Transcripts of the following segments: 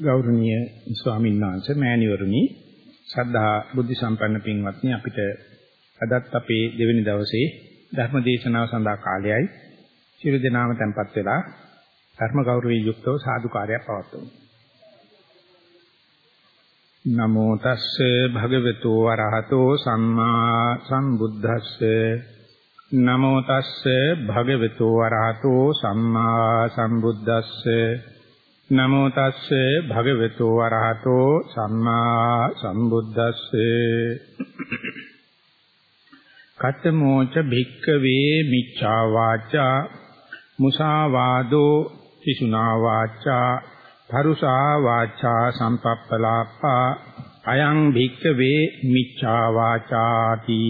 ගෞරවනීය ස්වාමීන් වහන්සේ මෑණිවරුනි ශ්‍රද්ධා බුද්ධ සම්පන්න පින්වත්නි අපිට අදත් අපේ දෙවෙනි දවසේ ධර්ම දේශනාව සඳහා කාලයයි. සියලු දෙනාම tempත් වෙලා ධර්ම ගෞරවයෙන් යුක්තව සාදුකාරයක් පවත්වමු. නමෝ තස්සේ භගවතු වරහතෝ සම්මා සම්බුද්දස්සේ. නමෝ තස්සේ භගවතු වරහතෝ සම්මා සම්බුද්දස්සේ. නමෝ තස්සේ භගවතු වරහතෝ සම්මා සම්බුද්දස්සේ. කතමෝච භික්කවේ මිච්ඡා වාචා මුසාවාදෝ තිසුනා වාචා පරුසා වාචා සම්පප්පලාපා අයං භික්කවේ මිච්ඡා වාචාති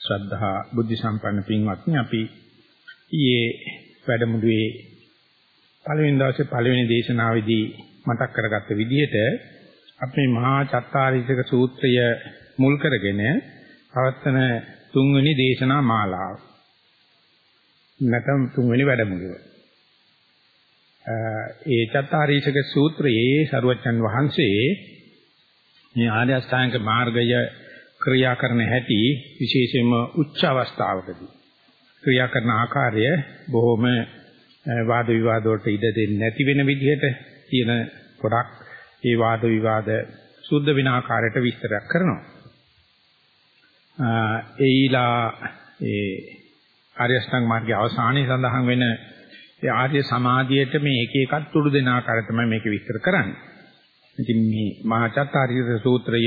ශ්‍රද්ධා බුද්ධ සම්පන්න පින්වත්නි අපි ඊයේ වැඩමුළුවේ පළවෙනි දවසේ පළවෙනි දේශනාවේදී මතක් කරගත්ත විදිහට අපි මහා චත්තාරීසක සූත්‍රය මුල් කරගෙන පවත්වන තුන්වෙනි දේශනා මාලාව. නැත්නම් තුන්වෙනි වැඩමුළුව. ඒ චත්තාරීසක සූත්‍රයේ සරුවච්චන් වහන්සේ මේ ආර්ය අෂ්ටාංග මාර්ගය ක්‍රියා කරන හැටි විශේෂයෙන්ම උච්ච අවස්ථාවකදී ක්‍රියා කරන ආකාරය බොහොම වාද විවාද වලට ඉඩ දෙන්නේ නැති වෙන විදිහට තියෙන ගොඩක් ඒ වාද විවාද සුද්ධ වෙන ආකාරයට විස්තරයක් කරනවා. ඒයිලා ඒ ආර්ය අෂ්ටාංග මාර්ගයේ අවසානයේ සඳහන් වෙන ඒ ආර්ය සමාධියට මේ එක එකක් තුඩු දෙන ආකාරය තමයි මේක විස්තර කරන්නේ. ඉතින් මේ මහා චත්තාරීස සූත්‍රය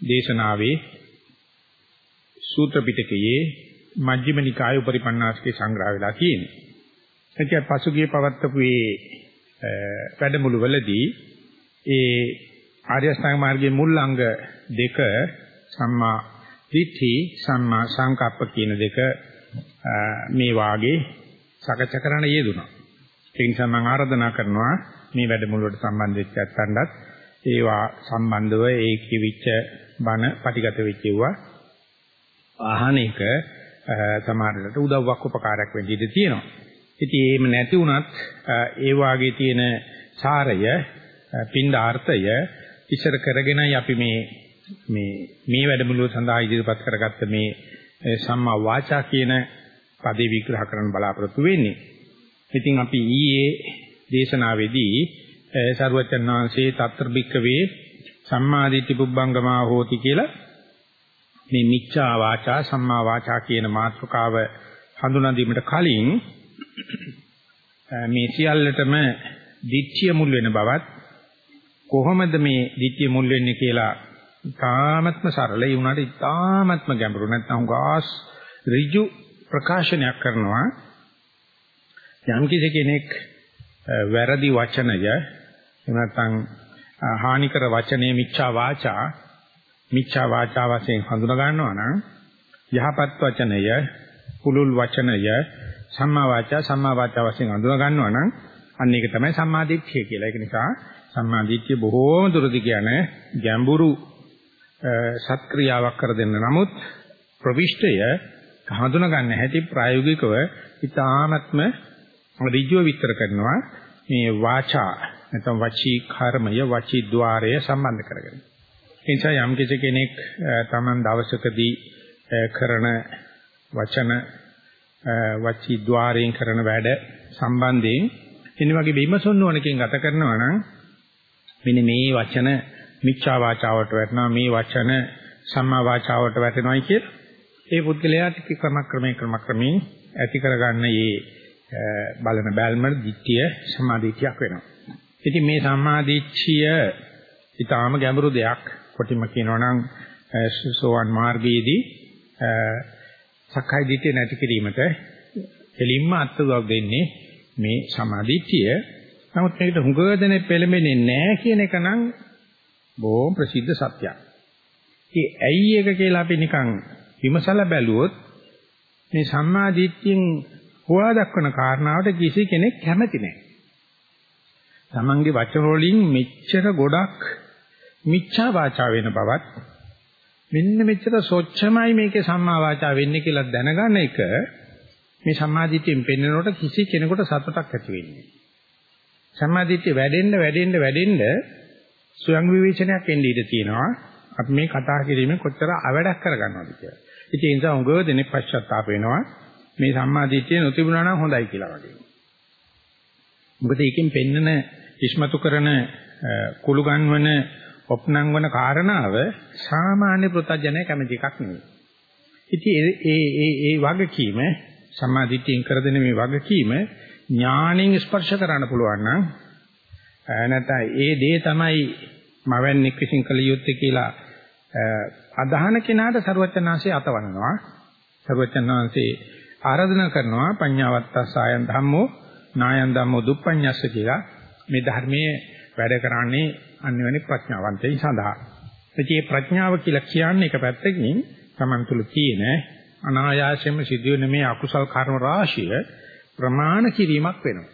දේශනාවේ සූත්‍ර පිටකයේ මජ්ක්‍ධිම නිකාය උපරිපන්නාසකේ සංග්‍රහ වෙලා තියෙනවා. එතකොට පසුගිය පවත්වපු මේ වැඩමුළු වලදී ඒ ආර්ය අෂ්ටාංග මාර්ගයේ මුල් අංග දෙක සම්මා දිට්ඨි සම්මා සංකප්ප කියන දෙක මේ වාගේ සකච්ඡා කරන්න යෙදුණා. ඒ නිසා මම ආරාධනා කරනවා මේ වැඩමුළුවට සම්බන්ධ වෙච්ච ඇත්තන්ටත් ඒවා සම්බන්ධව ඒ කිවිච්ච බණ පටිගත වෙච්ච ඒවා ආහන එක සමහරකට උදව්වක් උපකාරයක් වෙන්න ඉඩ තියෙනවා. ඉතින් එහෙම නැති වුණත් ඒ වාගේ තියෙන සාරය පින්ඩාර්ථය ඉස්සර කරගෙනයි අපි මේ මේ මේ වැඩමුළුව සඳහා ඉදිරිපත් කරගත්ත මේ සම්මා වාචා කියන පදේ විග්‍රහ කරන්න බලාපොරොත්තු වෙන්නේ. ඉතින් අපි ඊයේ දේශනාවේදී සරුවචන් වහන්සේ తත්‍ර බික්කවේ සම්මාදිට්ඨි පුබ්බංගමා හෝති කියලා මේ මිච්ඡා වාචා සම්මා වාචා කියන මාතෘකාව හඳුනා දීමට කලින් මේ සියල්ලටම දිට්ඨිය මුල් වෙන බවත් කොහොමද මේ දිට්ඨිය මුල් වෙන්නේ කියලා තාමත්ම සරල ඒ වුණාට තාමත්ම ගැඹුරු නැත්නම් ගාස් ඍජු ප්‍රකාශනයක් කරනවා. යම් කෙනෙක් වැරදි වචනය එහෙම නැත්නම් හානිකර වචනේ මිච්ඡා වාචා මිච්ඡා වාචා වශයෙන් හඳුනා ගන්නවා නම් යහපත් වචනය, පුලුල් වචනය, සම්මා වාචා සම්මා වාචා වශයෙන් හඳුනා ගන්නවා නම් අන්න ඒක තමයි සම්මාදිට්ඨිය කියලා. ඒක නිසා සම්මාදිට්ඨිය බොහෝම දුරදි කියන ගැඹුරු සත්ක්‍රියාවක් කර දෙන්න. නමුත් ප්‍රවිෂ්ඨය හඳුනා ගන්න හැටි ප්‍රායෝගිකව ඉතාමත්ම ඍජුව විස්තර කරනවා මේ වාචා නැත්නම් වචී කර්මය වචී ద్వාරය සම්බන්ධ කරගෙන. නිසා යම් කෙනෙක් Taman දවසකදී කරන වචන වචී ద్వාරයෙන් කරන වැඩ සම්බන්ධයෙන් එනි වගේ විමසොන්න ඕනකින් ගත කරනවා නම් මෙන්න මේ වචන මිච්ඡා වාචාවට වැටෙනවා මේ වචන සම්මා වාචාවට වැටෙනවායි කියලා ඒ පුද්ගලයාට ක්‍රමක්‍රමයෙන් ක්‍රමක්‍රමයෙන් ඇති කරගන්න මේ බලන බැල්ම දිට්ඨිය සමාධිත්‍යයක් වෙනවා. ඉතින් මේ සම්මාදිට්ඨිය ඊටාම ගැඹුරු දෙයක්. කොටිම කියනවා නම් සෝවන් මාර්ගයේදී සක්කාය දිට්ඨිය නැති කිරීමට එලින්ම අත්දැක දෙන්නේ මේ සමාධිත්‍ය. නමුත් මේකට හුඟදෙනේ පෙළඹෙන්නේ නැහැ කියන එක නම් බොහොම ප්‍රසිද්ධ සත්‍යයක්. ඒ ඇයි එක කියලා අපි නිකන් විමසලා බැලුවොත් මේ සම්මාදිට්ඨියෙන් හොවා දක්වන කාරණාවට කිසි කෙනෙක් කැමති නැහැ. තමන්ගේ වචන වලින් මෙච්චර ගොඩක් මිච්ඡා වාචා වෙන බවත් මෙන්න මෙච්චර සොච්චමයි මේකේ සම්මා වාචා වෙන්නේ කියලා දැනගන්න එක මේ සම්මාදිට්ඨියෙන් පෙන්වනකොට කිසි කෙනෙකුට සතුටක් ඇති වෙන්නේ සම්මාදිට්ඨිය වැඩෙන්න වැඩෙන්න වැඩෙන්න ස්වයං විවේචනයක් එන්නේ ඉඳී තියෙනවා අපි මේ කතා කිරීමෙන් කොච්චර අවඩක් කරගන්නවද කියලා. ඉතින් ඒ නිසා උගව දෙනෙක් පශ්චාත්තාප වෙනවා මේ සම්මාදිට්ඨිය නොතිබුණා නම් හොඳයි කියලා වගේ. මොකද ඒකෙන් පෙන්නන ඉස්මතු කරන කුළු ගන්වන ඔප්නං වන කාරණාව සාමාන්‍ය ප්‍රත්‍යජනය කැමති එකක් නෙවෙයි. ඉතින් ඒ ඒ ඒ වගකීම සමාධිත්‍යයෙන් කරදෙන මේ වගකීම ඥාණයෙන් ස්පර්ශ කරන්න පුළුවන් නම් නැත්නම් ඒ දේ තමයි මවන්නේක් විසින් කළ යුත්තේ කියලා අදහන කෙනාට ਸਰවචනාංශය අතවනනවා ਸਰවචනාංශේ ආරාධනා කරනවා පඤ්ඤාවත්තසායන් ධම්මෝ නායන් ධම්මෝ දුප්පඤ්ඤස්ස කියලා මේ ධර්මයේ වැඩ කරන්නේ අන්‍යවැනි ප්‍රඥාවන්තයින් සඳහා. ඉතින් මේ ප්‍රඥාව කියලා කියන්නේ එක පැත්තකින් Taman තුල තියෙන අනායාසයෙන්ම සිදුවෙන මේ අකුසල් කර්ම රාශිය ප්‍රමාණ කිරීමක් වෙනවා.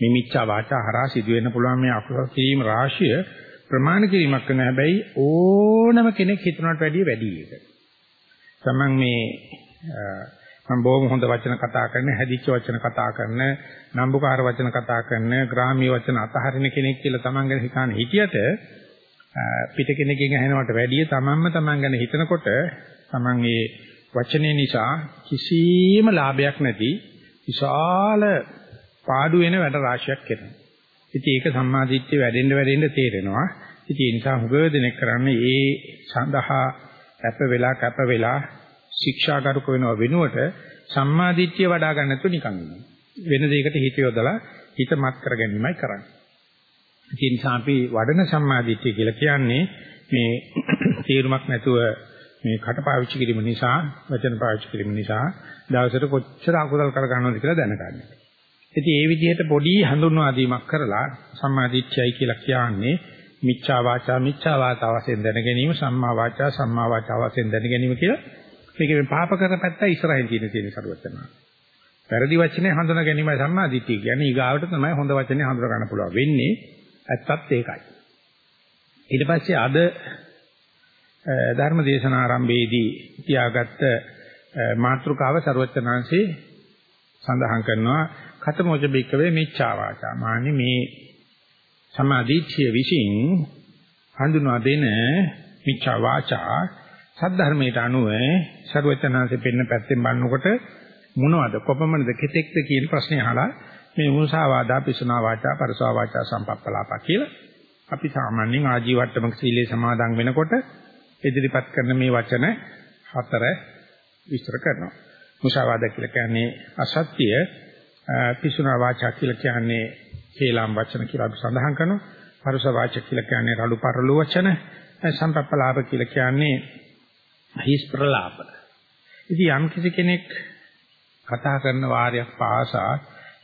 මේ මිච්ඡා වාචා හරහා සිදුවෙන්න පුළුවන් මේ අකුසල් කිරීම රාශිය ප්‍රමාණ කිරීමක් කරන හැබැයි ඕනම කෙනෙක් හිතනට වැඩිය වැඩි එක. තමන් මේ මම බොහොම හොඳ වචන කතා කරන, හැදිච්ච වචන කතා කරන, නම්බුකාර වචන කතා කරන, ග්‍රාමීය වචන අතහරින කෙනෙක් කියලා තමන් ගැන හිතාන හිටියට පිට කෙනකින් ඇහෙනවට වැඩිය තමන්ම තමන් ගැන හිතනකොට තමන් ඒ වචනේ නිසා කිසිම ලාභයක් නැති විශාල පාඩු වෙන වැඩ රාශියක් කරනවා. ඉතින් ඒක සම්මාදිට්ඨිය වැඩෙන්න වැඩෙන්න තේරෙනවා. ඉතින් ඒ නිසා හුඟ දෙනෙක් කරන්නේ ඒ සඳහා කැප වෙලා කැප වෙලා ශික්ෂාගරුක වෙනව වෙනුවට සම්මාදිට්ඨිය වඩා ගන්න නැතුව නිකන් ඉන්නවා. වෙන දෙයකට හිත යොදලා හිත මත් කර ගැනීමයි කරන්නේ. ඒ නිසා අපි වඩන සම්මාදිට්ඨිය කියලා කියන්නේ මේ තීරුමක් නැතුව මේ කට පාවිච්චි කිරීම නිසා වචන පාවිච්චි කිරීම නිසා දවසට කොච්චර අකුසල් කර ගන්නවද කියලා දැනගන්න. ඉතින් ඒ විදිහට පොඩි හඳුන්වා දීමක් කරලා සම්මාදිට්ඨියයි කියලා කියන්නේ මිච්ඡා වාචා මිච්ඡා වාචා වශයෙන් දැන ගැනීම සම්මා වාචා සම්මා වාචා වශයෙන් දැන ගැනීම කියලා මේකේ පාප කර පැත්ත ඉස්සරහින් තියෙන තියෙන සරුවචනා. වැරදි වචනේ හඳුනා ගැනීමයි සම්මාදිට්ඨිය කියන්නේ ඊගාවට තමයි හොඳ වචනේ හඳුනා ගන්න පුළුවන් වෙන්නේ. ඇත්තත් ඒකයි. ඊට පස්සේ අද ධර්ම දේශනා ආරම්භයේදී තියාගත්ත මාතෘකාව ਸਰවචනාංශේ සඳහන් කරනවා කතමෝච බික්කවේ මිච්ඡා වාචා. මාන්නේ මේ සමාධිත්‍ය විසින් හඳුනා දෙන මිච්ඡා වාචා සද්ධර්මයට අනුව ਸਰවචනාංශේ පෙන්න පැත්තෙන් බලනකොට මොනවද කොපමණද කෙතෙක්ද කියන ප්‍රශ්නේ අහලා මේ මුසාවාදා පිසුනා වාචා පරසවා වාචා සම්පප්පලාපා කියලා අපි සාමාන්‍යයෙන් ආජීවට්ටමක සීලේ සමාදන් වෙනකොට ඉදිරිපත් කරන මේ වචන හතර විස්තර කරනවා. මුසාවාද කියලා කියන්නේ අසත්‍ය, පිසුනා වාචා කියලා කියන්නේ හේලම් වචන කියලා අපි සඳහන් කරනවා. පරුස වාචක කියලා කියන්නේ රළු පරළු වචන, සම්පප්පලාප කියලා කියන්නේ හිස් ප්‍රලාප. ඉතින් යම් කිසි කෙනෙක් කතා කරන වාරයක් පාසා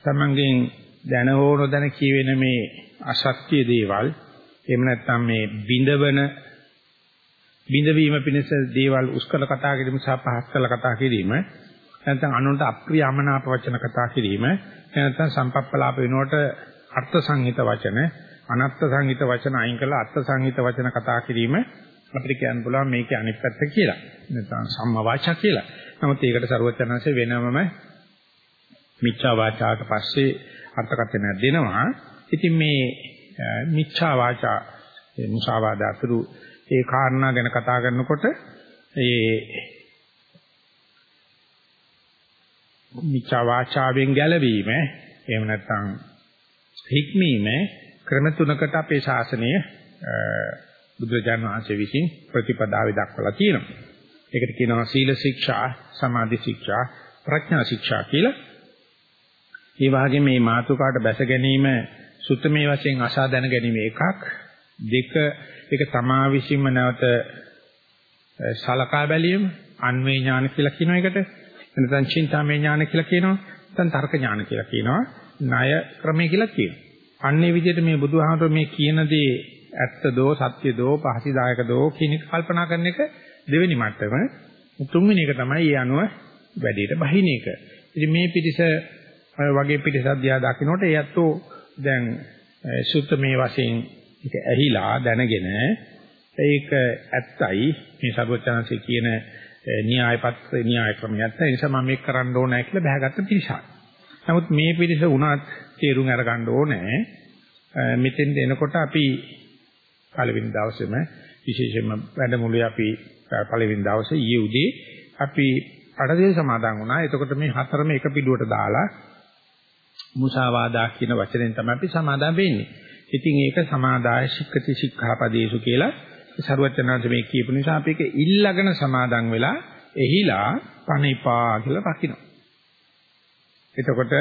තමන්ගෙන් දැන හෝ නොදැන කියවෙන මේ අසත්‍ය දේවල් එහෙම නැත්නම් මේ බිඳවන බිඳවීම පිණිස දේවල් උස්කල කතා කිරීම සහ පහත් කළ කතා කිරීම නැත්නම් අනුන්ට අප්‍රිය අමනාප වචන කතා කිරීම නැත්නම් සම්පප්පලාප වෙනකොට අර්ථ සංහිත වචන අනත්ත් සංහිත වචන අයින් කරලා අර්ථ සංහිත වචන කතා කිරීම අපිට කියන්න පුළුවන් මේකේ අනිත් පැත්ත කියලා නැත්නම් සම්මා වාචා කියලා. නමුත් ඒකට ਸਰවඥාන්සේ වෙනමම මිච්ඡා වාචාට පස්සේ අර්ථකථනයක් දෙනවා. ඉතින් මේ මිච්ඡා වාචා මුසාවාද අතුරු ඒ කාරණා ගැන කතා කරනකොට ඒ මිච්ඡා වාචාවෙන් ගැලවීම එහෙම නැත්නම් හික්මීම ක්‍රම තුනකට අපේ ශාසනය බුදුරජාණන් වහන්සේ විසින් ප්‍රතිපදාවේ දක්වලා තියෙනවා. ඒකට කියනවා සීල ශික්ෂා, සමාධි ශික්ෂා, ප්‍රඥා ශික්ෂා කියලා. ඒ වගේම මේ මාතෘකාවට බැස ගැනීම සුත්තමේ වශයෙන් අසා දැන ගැනීම එකක්. දෙක ඒක තමා විසින්ම නැවත සලකා බැලීම අන්වේ ඥාන කියලා කියන එකට නැත්නම් චින්තාමය ඥාන කියලා කියනවා නැත්නම් තර්ක ඥාන කියලා කියනවා ණය ක්‍රමය කියලා කියනවා අන්නේ විදිහට මේ බුදුහාමර මේ කියන දේ ඇත්ත දෝ සත්‍ය දෝ පහසිදායක දෝ කියන එක කල්පනා කරන එක දෙවෙනි මට්ටම තුන්වෙනි එක තමයි ඒ අනුව වැඩේට බහින එක ඉතින් මේ පිටිස වගේ පිටිසක් දිහා දකින්නට ඒත්තෝ දැන් සුත්ත මේ වශයෙන් ඒක ඇහිලා දැනගෙන ඒක ඇත්තයි මේ සර්වචනන්සේ කියන න්‍යායපත් න්‍යාය ක්‍රමයක් නැහැ. ඒ නිසා මම මේක කරන්න ඕනෑ කියලා බහැගත්ත පිරිසක්. නමුත් මේ පිරිස වුණත් තේරුම් අරගන්න ඕනේ. මෙතෙන්ද එනකොට අපි පළවෙනි දවසේම විශේෂයෙන්ම වැඩමුළුවේ අපි පළවෙනි දවසේ ඊයේ උදේ අපි අටදේ සමාදන් වුණා. එතකොට මේ හතරම එක පිටුවට දාලා මුසාවාදා කියන වචනෙන් තමයි අපි සමාදන් වෙන්නේ. ඉතින් ඒක සමාදාය ශික්කති ශික්ඛාපදේසු කියලා සරුවචනාංශ මේ කියපු නිසා අපි ඒක ඉල්ලගෙන සමාදන් වෙලා එහිලා පණිපා කියලා රකින්න. එතකොට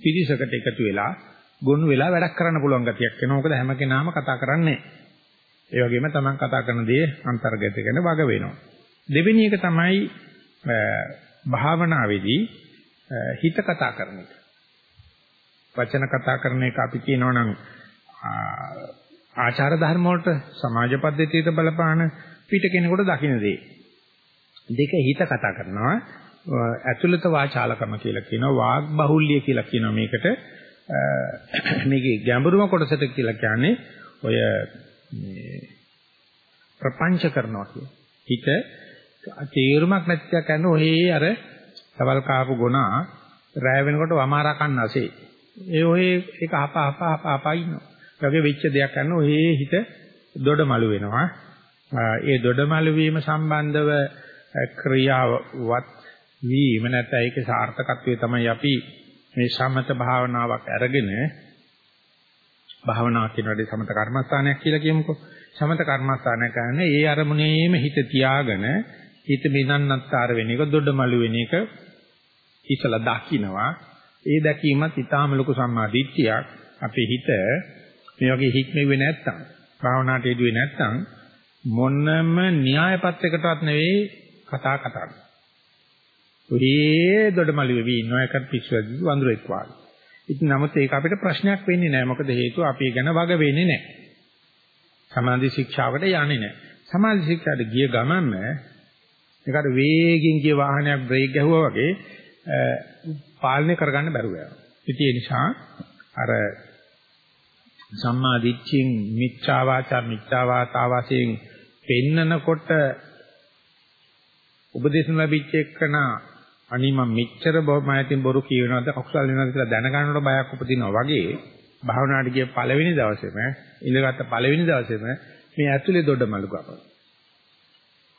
පිරිසකට එකතු වෙලා ගොනු වෙලා වැඩක් කරන්න පුළුවන් ගතියක් වෙනවා. මොකද හැම කෙනාම කතා කරන්නේ ඒ වගේම Taman කතා කරන දේ අන්තර්ගත කරන වග වෙනවා. දෙවෙනි එක තමයි භාවනාවේදී හිත කතා කරන එක. වචන කතා කරන එක අපි කියනවා නම් ආචාර ධර්ම වලට සමාජ පද්ධතියට බලපාන පිට කෙනෙකුට දකින්න දේ. දෙක හිත කතා කරනවා ඇතුළත වාචාලකම කියලා කියනවා වාග් බහුල්‍ය කියලා කියනවා මේකට මේකේ ගැඹුරුම කොටසට කියලා කියන්නේ ඔය ප්‍රපංච කරනවා කිය. හිත තේරුමක් නැති දෙයක් කරන ඔහේ අර තවල් කාපු ගුණා රැය වෙනකොට වමාරා කන්නසේ. ඒ ඔහේ ඒක අප අප අප අප ඉන්නවා. වගේ වෙච්ච දෙයක් කරන ඔහේ හිත දොඩමලු වෙනවා. ඒ දොඩමලු වීම සම්බන්ධව ක්‍රියාවත් වීම නැත්නම් ඒකේ සාර්ථකත්වය තමයි අපි මේ සමත භාවනාවක් අරගෙන භාවනාව කියන වැඩි සමත කර්මස්ථානයක් කියලා කියමුකෝ. සමත කර්මස්ථානය කියන්නේ ඒ අරමුණේම හිත තියාගෙන හිත මිනන්නත්තර වෙන එක දොඩමලු වෙන එක ඉතලා දකින්නවා. ඒ දැකීමත් ඊටාම ලොකු සම්මාදිට්ඨියක්. අපේ හිත මේ වගේ හික්මෙන්නේ නැත්තම් භාවනාවට යෙදුවේ නැත්තම් මොනම න්‍යායපත්‍යකටවත් නෙවෙයි කතා කතා. ඔයේ දොඩමලු වෙවි ඉන්නවා එකට පිස්සුවදී වඳුරෙක් වගේ. ඉතින් නමුත් ඒක අපිට ප්‍රශ්නයක් වෙන්නේ නැහැ. මොකද හේතුව අපි ගැන වග වෙන්නේ නැහැ. සමාධි ශික්ෂාවට යන්නේ නැහැ. සමාධි ශික්ෂාවට ගිය ගමන්ම ඒකට වේගෙන් ගිය වාහනයක් බ්‍රේක් ගැහුවා වගේ පාලනය කරගන්න බැරුව යනවා. ඉතින් ඒ නිසා අර සම්මා දිට්ඨියෙන් මිච්ඡා වාචා මිච්ඡා වාතා වශයෙන් පෙන්නනකොට උපදේශන ලැබිච්ච එකන අනි මම මෙච්චර මයතින් බොරු කියනවාද අකුසල් වෙනවද කියලා දැනගන්නකොට බයක් උපදිනවා වගේ භාවනාවට ගිය පළවෙනි දවසේම ඉඳගත්ත පළවෙනි දවසේම මේ ඇතුලේ දොඩමලු ගම.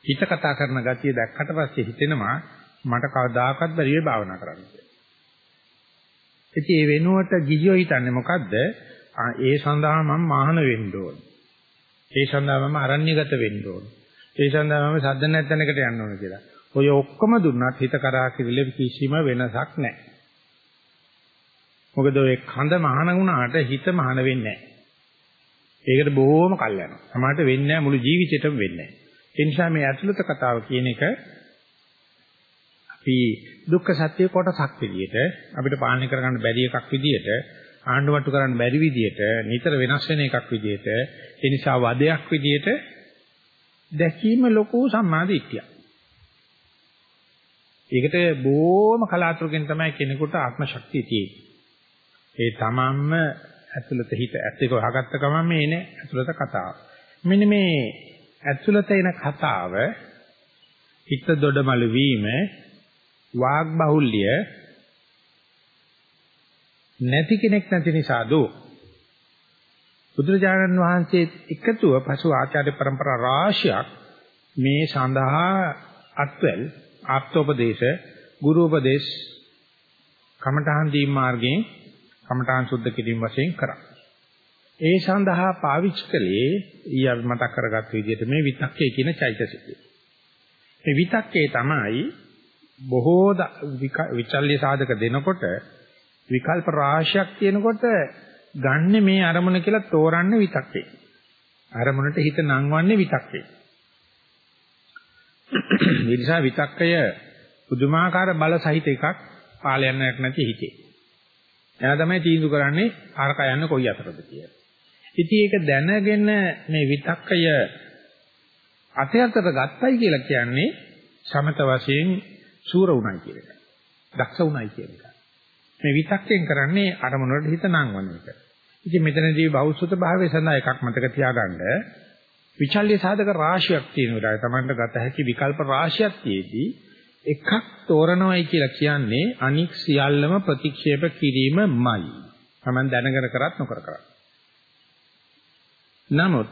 හිත කතා කරන ගතිය දැක්කට පස්සේ හිතෙනවා මට කවදාකවත් බැරි වෙයි භාවනා කරන්න කියලා. ඉතින් ඒ වෙනුවට ගිහියෝ හිතන්නේ මොකද්ද? ඒ සඳහා මම මහාන වෙන්න ඕන. ඒ සඳහා මම අරණ්‍යගත වෙන්න ඕන. ඒ සඳහා මම සද්ද නැත්නකට යන්න ඕන කියලා. ඔය ඔක්කොම දුන්නත් හිත කරා කිරිල කිසිම වෙනසක් නැහැ. මොකද ඔය කඳ මහාන වුණාට හිත මහාන වෙන්නේ නැහැ. ඒකට බොහොම කල් යනවා. සමහරට වෙන්නේ නැහැ මුළු ජීවිතේටම වෙන්නේ නැහැ. ඒ නිසා මේ ඇතුළත කතාව කියන එක අපි දුක්ඛ සත්‍ය කොටසක් විදියට අපිට පාලනය කරගන්න බැරි එකක් විදියට ආණ්ඩුවට්ටු කරන්න බැරි විදියට නිතර වෙනස් වෙන එකක් විදියට ඒ නිසා වදයක් විදියට දැකීම ලොකු සම්මාදිට්ඨියක්. ඒකට බොහොම කලාතුරකින් තමයි කෙනෙකුට ආත්ම ශක්තිය තියෙන්නේ. ඒ තමන්ම ඇතුළත හිත ඇත්තක වහගත්ත ගමන් මේ එන ඇතුළත කතාව. මෙන්න මේ ඇතුළත එන කතාව හිත දොඩමළු වීම වාග් බහුල්‍ය නැති කෙනෙක් නැති නිසා දෝ බුදුරජාණන් වහන්සේ එකතුව පසු ආචාර්ය પરම්පරා රාශියක් මේ සඳහා අත්වල ආප්තෝපදේශ ගුරු උපදේශ කමඨාන් දී මාර්ගයෙන් කමඨාන් සුද්ධ කිරීම වශයෙන් කරා. ඒ සඳහා පාවිච්චි කළේ ඊය මතක් කරගත් විදිහට මේ විතක්කේ කියන චෛතසිකය. මේ විතක්කේ තමයි බොහෝ විචල්්‍ය සාධක දෙනකොට විකල්ප රාශියක් තියෙනකොට ගන්න මේ අරමුණ කියලා තෝරන්නේ විතක්කේ. අරමුණට හිත නංවන්නේ විතක්කේ. ඒ නිසා විතක්කය පුදුමාකාර බල සහිත එකක් පාලයන්යක් නැති හිතේ. එයා තමයි තීන්දුව කරන්නේ ආරක යන්න කොයි අතරද කියලා. ඉතින් ඒක දැනගෙන මේ විතක්කය අතයතට ගත්තයි කියලා කියන්නේ සමත වශයෙන් සූර උණයි කියන එක. දක්ෂ උණයි කියන එක. මේ විතක්කෙන් කරන්නේ අරමුණට හිත නංවන එක. ඉතින් මෙතනදී බෞද්ධ භාවයේ සඳහා එකක් මතක තියාගන්න විචල්්‍ය සාධක රාශියක් තියෙන වෙලාවේ Tamanට ගත හැකි විකල්ප රාශියක් තියේදී එකක් තෝරනවයි කියලා කියන්නේ අනික් සියල්ලම ප්‍රතික්ෂේප කිරීමමයි. Taman දැනගෙන කරත් නොකර කරත්. නමුත්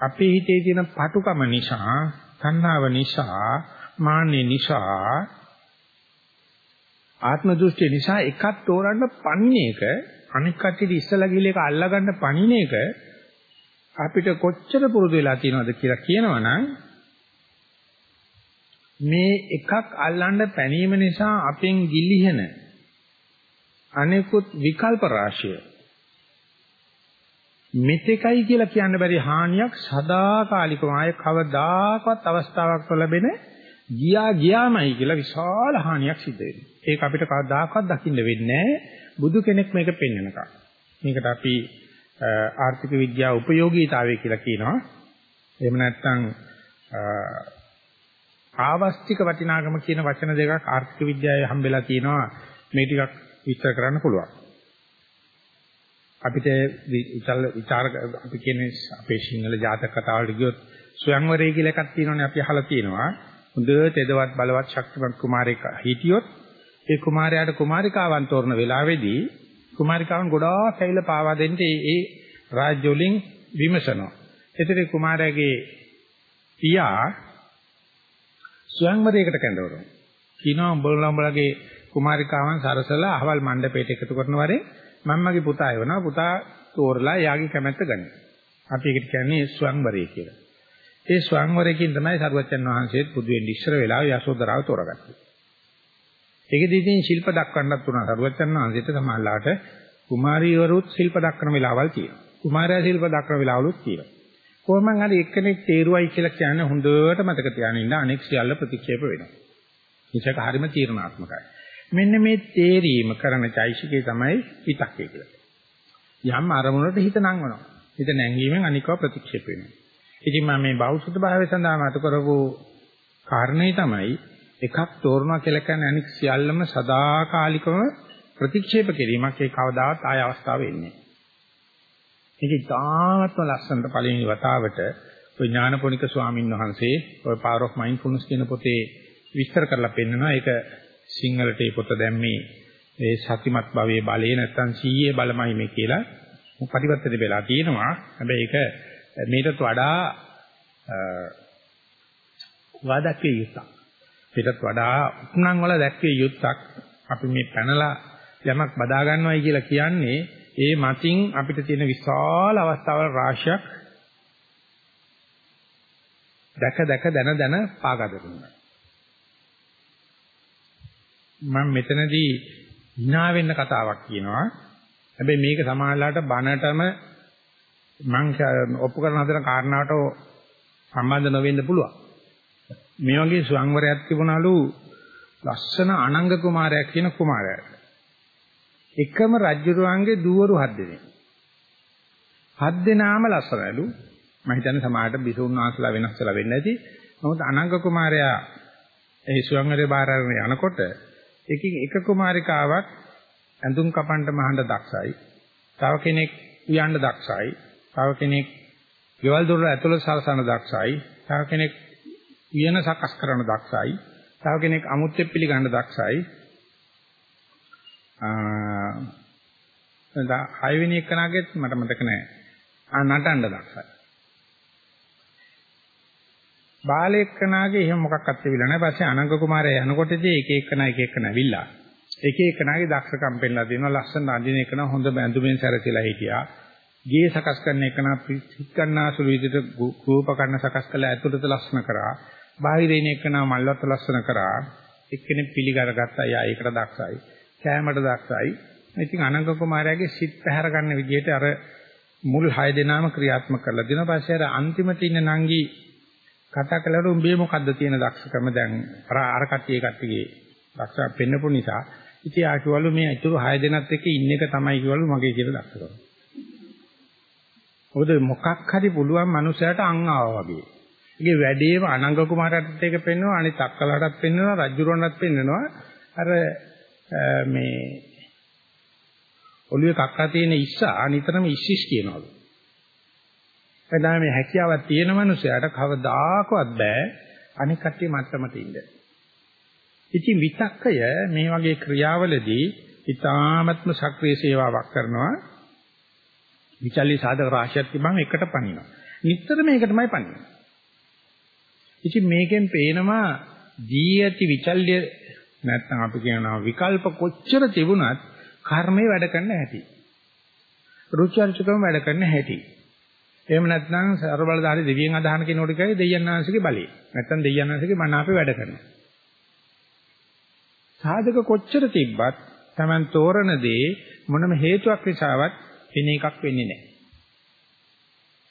අපේ හිතේ තියෙන පටුකම නිසා, තණ්හාව නිසා, මාන්නේ නිසා, ආත්ම දෘෂ්ටිය නිසා එකක් තෝරන්න පණින එක අනික් කටියට ඉස්සලා ගිහලා ඒක අල්ලගන්න පණින එක අපිට කොච්චර පුරුදු වෙලා තියෙනවද කියලා කියනවනම් මේ එකක් අල්ලන්න පැනීම නිසා අපෙන් ගිලිහෙන අනෙකුත් විකල්ප රාශිය මෙතෙකයි කියලා කියන්න බැරි හානියක් සදාකාලිකව ආය කවදාකවත් අවස්ථාවක් ලැබෙන ගියා ගියාමයි කියලා විශාල හානියක් සිද්ධ වෙනවා. ඒක අපිට කවදාකවත් දකින්න වෙන්නේ බුදු කෙනෙක් මේක පෙන්වනකම්. මේකට අපි ආර්ථික විද්‍යාව උපයෝගීතාවය කියලා කියනවා. එහෙම නැත්නම් ආවස්තික වටිනාකම කියන වචන දෙකක් ආර්ථික විද්‍යාවේ හම්බෙලා තියෙනවා. මේ ටිකක් විස්තර කරන්න පුළුවන්. අපිට විචාර විචාර අපි කියන්නේ අපේ සිංහල ජාතක කතාවලට ගියොත් ස්වයංවරය කියලා එකක් තියෙනවනේ අපි අහලා තියෙනවා. හොඳ තෙදවත් බලවත් ශක්තිමත් කුමාරයෙක් හිටියොත් ඒ කුමාරයාට කුමාරිකාවන් තෝරන වෙලාවේදී කුමාරිකාවන් ගොඩාක් ඇවිල්ලා පාවා දෙන්න ඒ ඒ රාජ්‍ය වලින් විමසනවා. එතකොට කුමාරයාගේ පියා ස්වයංවරයකට කැඳවනවා. කියනවා උඹලා උඹලගේ කුමාරිකාවන් සරසලා අහවල් මණ්ඩපයට එකතු කරන වරේ මම්මගේ පුතා එවනවා. පුතා තෝරලා යාගේ කැමැත්ත ගන්න. අපි ඒකට කියන්නේ ස්වයංවරය කියලා. ඒ ස්වයංවරයෙන් තමයි සරුවච්චන් වහන්සේත් පුදු වෙන්න ඉස්සර වෙලාව යශෝදරාව තෝරගත්තේ. ඒකෙදි ඉතින් ශිල්ප දක්වන්නත් උනා සරුවච්චන් වහන්සේට සමාල්ලාට කුමාරීවරුත් ශිල්ප දක්වන වෙලාවල් තියෙනවා. කුමාරයා ශිල්ප දක්වන වෙලාවලුත් තියෙනවා. කොහොමද හරි එක්කෙනෙක් තේරුවයි කියලා කියන්නේ හොඳට මතක තියාගෙන ඉන්න අනෙක් සියල්ල ප්‍රතික්ෂේප වෙනවා. ඒක හරිම තීරණාත්මකයි. මෙන්න මේ තේරීම කරන චෛසිකේ තමයි විතක්කේ කියලා. යම් අරමුණකට හිත නංවනවා. හිත නැංගීමෙන් අනිකව ප්‍රතික්ෂේප වෙනවා. ඉතින් මම මේ බෞද්ධ භාවය සඳහා මත කරපු කාරණේ තමයි එකක් තෝරනවා කියලා කියන්නේ අනික් සියල්ලම සදාකාලිකව ප්‍රතික්ෂේප කිරීමක් ඒ කවදාවත් ආය අවස්ථාව වෙන්නේ. මේක ඉතාමත්ම ලස්සනට පළවෙනි වතාවට ඔය ඥානපෝනික ස්වාමින් වහන්සේ ඔය Power of Mindfulness කියන පොතේ විස්තර කරලා පෙන්නනවා. ඒක සිංහලට ඒ පොත දැම්මේ ඒ සතිමත් භවයේ බලය නැත්තම් සීයේ බලමයි මේ කියලා පරිවර්තන වෙලා තියෙනවා. හැබැයි ඒක මේකට වඩා වාදක්කේ යුක්තක්. ඒකට වඩා උත්නම් වල දැක්කේ යුක්තක්. අපි මේ පැනලා යමක් බදා ගන්නවයි කියලා කියන්නේ ඒ මතින් අපිට තියෙන විශාල අවස්ථාවල රාශියක් දැක දැක දන දන පාගද වෙනවා. මම මෙතනදී hina වෙන්න කතාවක් කියනවා. හැබැයි මේක සමාජලාට බනටම මම ඔප්පු කරන හදන කාරණාවට සම්බන්ධ නොවෙන්න පුළුවන්. මේ වගේ ස්වයංවරයක් තිබුණලු ලස්සන අනංග කුමාරයෙක් කියන කුමාරයෙක්. එකම රජුරුවන්ගේ දූවරු හත් දෙනෙක්. හත් දෙනාම ලස්සනලු. මම හිතන්නේ සමාජයට බිසුන් වහන්සලා වෙනස් වෙලා වෙන්නේ නැති. නමුත් අනංග කුමාරයා ඒ ස්වයංවරේ බාර අරගෙන යනකොට එකකින් එක කුමාරිකාවක් ඇඳුම් කපන්න මහඬ දක්ෂයි. තව කෙනෙක් උයන්න දක්ෂයි. තව කෙනෙක් ගෙවල් දොර ඇතුළත සලසන දක්ෂයි. තව කෙනෙක් වියන සකස් කරන දක්ෂයි. තව කෙනෙක් අමුත්‍ය පිළිගන්න දක්ෂයි. ආ හයවෙනි එකනාගෙත් මට මතක නැහැ. ආ නටන්න දක්ෂයි. බාලෙක්කනාගේ එහෙම මොකක්වත් තිබිලා නැහැ. පස්සේ අනංග කුමාරයා යනකොටදී එක එකනා එක එකනා ඇවිල්ලා. එක එකනාගේ දක්ෂකම් පෙන්නලා දෙනවා. ලස්සන අඳින එකනා හොඳ බැඳුමින් සැරසිලා හිටියා. ගේ සකස් කරන එකනා පිට ගන්නාසුළු විදිහට රූපකරණ සකස් කළ ඇතුළත ලස්සන කරා. බාහිරින් එකනා මල්වත් ලස්සන කරා. එක්කෙනෙක් පිළිගරගත්තා. යා ඒකට දක්ෂයි. කෑමට දක්ෂයි. ඉතින් අනංග කුමාරයාගේ සිත් පැහැර ගන්න විදිහට අර මුල් 6 දෙනාම ක්‍රියාත්මක කරලා දෙනවා. පස්සේ අර අන්තිමට ඉන්න නංගි කතා කළාට උඹේ මොකද්ද තියෙන දක්ෂකම දැන් අර අර කට්ටිය කට්ටියගේ දක්ෂ පෙන්නපු නිසා ඉතින් ආකිවලු මේ අතුරු 6 දෙනාත් එක්ක ඉන්න එක තමයි කිවලු මගේ කියලා දක්ෂකම. මොකද මොකක් හරි පුළුවන් මනුස්සයට අං ආවා වගේ. ඒකේ වැඩේම අනංග කුමාරටත් ඒක පෙන්වනවා අනිත් අක්කලාටත් පෙන්වනවා රජුරවණටත් පෙන්වනවා අර මේ ඔළුවේ කක්කා තියෙන ඉස්සා නිතරම ඉස්සිස් කියනවලු. එදා මේ හැකියාවක් තියෙන මනුස්සයාට කවදාකවත් බෑ අනික් කට්ටිය මට්ටමට ඉන්න. ඉතින් විතක්කය මේ වගේ ක්‍රියාවලදී ඊ타ත්ම සක්‍රීය සේවාවක් කරනවා. විචල්ලි සාධක රාශියක් තිබ්බම එකට පනිනවා. නිතර මේකටමයි පනින්නේ. ඉතින් මේකෙන් පේනවා දී ඇති විචල්්‍ය නැත්නම් අපි කියනවා විකල්ප කොච්චර තිබුණත් කර්මය වැඩ කරන්න හැටි. රුචර්චකම වැඩ කරන්න හැටි. එහෙම නැත්නම් සර්ව බලධාරී දෙවියන් අදහන කෙනෙකුට කියයි දෙයයන් ආංශිකේ බලය. නැත්නම් දෙයයන් ආංශිකේ මන අපේ වැඩ කරනවා. සාධක කොච්චර තිබ්බත් Taman තෝරන දේ මොනම හේතුවක් නිසාවත් වෙන එකක් වෙන්නේ නැහැ.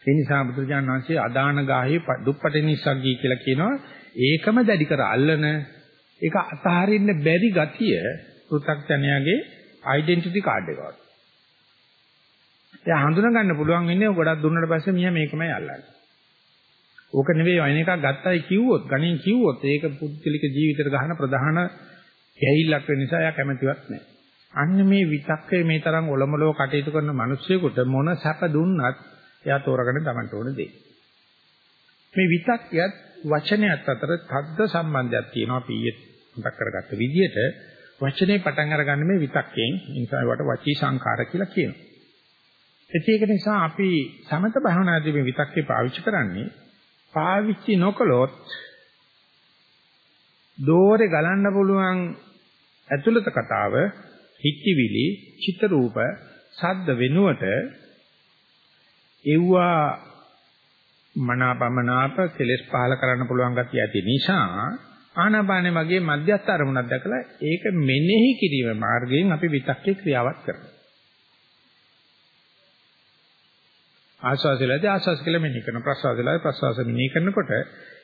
ඒ නිසා බුදුරජාණන් වහන්සේ අදාන ගාහේ දුප්පටි නිස්සග්ගී කියලා කියනවා ඒකම දැඩි කර අල්ලන ඒක අතහරින්න බැරි ගතිය පෘථග්ජනයාගේ ඩෙන්ටිටි කාඩ් එක වගේ. එයා හඳුනා ගන්න පුළුවන් වෙන්නේ ගොඩක් දුන්නට පස්සේ මියා මේකමයි අල්ලන්නේ. ඕක නෙවෙයි වෙන එකක් ගත්තයි කිව්වොත් ගණන් කිව්වොත් ඒක පුද්ගලික ජීවිතයට ගහන ප්‍රධාන ගැහිල්ලක් වෙන නිසා එයා කැමතිවත් නැහැ. අන්න මේ විතක්කේ මේ තරම් ඔලොමලව කටයුතු කරන මිනිස්සුෙකුට මොන සැප දුන්නත් එයා තෝරගෙන තමන්ට ඕන දෙයි. මේ විතක්යත් වචනයත් අතර තද්ද සම්බන්ධයක් තියෙනවා අපි ඊයේ මතක් කරගත්ත විදිහට වචනේ පටන් අරගන්න මේ විතක්යෙන් නිසා ඒවට වචී සංඛාර කියලා කියනවා. ඒක නිසා අපි සමත භාවනාදී මේ විතක්කේ පාවිච්චි කරන්නේ පාවිච්චි නොකළොත් දෝරේ ගලන්න පුළුවන් ඇතුළත කතාව හිත්තිවිලි චිත්ත රූප සද්ද වෙනුවට එව්වා මනාපමනාප කෙලෙස් පහල කරන්න පුළුවන් ගතිය ඇති නිසා ආනාපානේ වගේ මධ්‍යස්ථ අරමුණක් දැකලා ඒක මෙනෙහි කිරීම මාර්ගයෙන් අපි විතක්කේ ක්‍රියාවක් කරනවා. ආස්වාසයලදී ආස්වාස කියලා මෙනෙහි කරන ප්‍රසවාසයලදී ප්‍රසවාස මෙනෙහි කරනකොට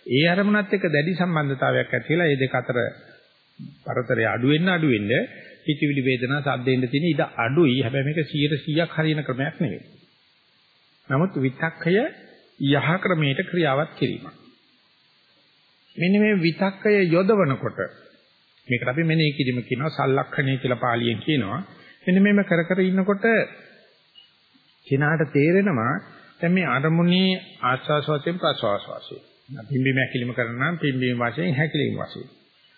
ඒ අරමුණත් එක්ක දැඩි සම්බන්ධතාවයක් ඇති වෙලා මේ දෙක අතර පරතරය අඩු වෙන්න අඩු වෙන්න හිතවිලි වේදනා සද්දෙන්න තියෙන ඉඩ අඩුයි හැබැයි මේක 100%ක් හරියන ක්‍රමයක් නෙවෙයි. නමුත් විතක්කය යහ ක්‍රමයට ක්‍රියාවත් කිරීම. මෙන්න මේ විතක්කය යොදවනකොට මේකට අපි මෙනෙහි කිරීම කියනවා සල්ලක්ෂණය කියලා පාලියෙන් කියනවා. මෙන්න මේම කර කර ඉන්නකොට කෙනාට තේරෙනවා දැන් මේ අරමුණේ ආස්වාස් වශයෙන් ප්‍රසවාස වශයෙන්. පිම්බීම හැකිලිම කරනවා පිම්බීම වශයෙන් හැකිලිම වශයෙන්.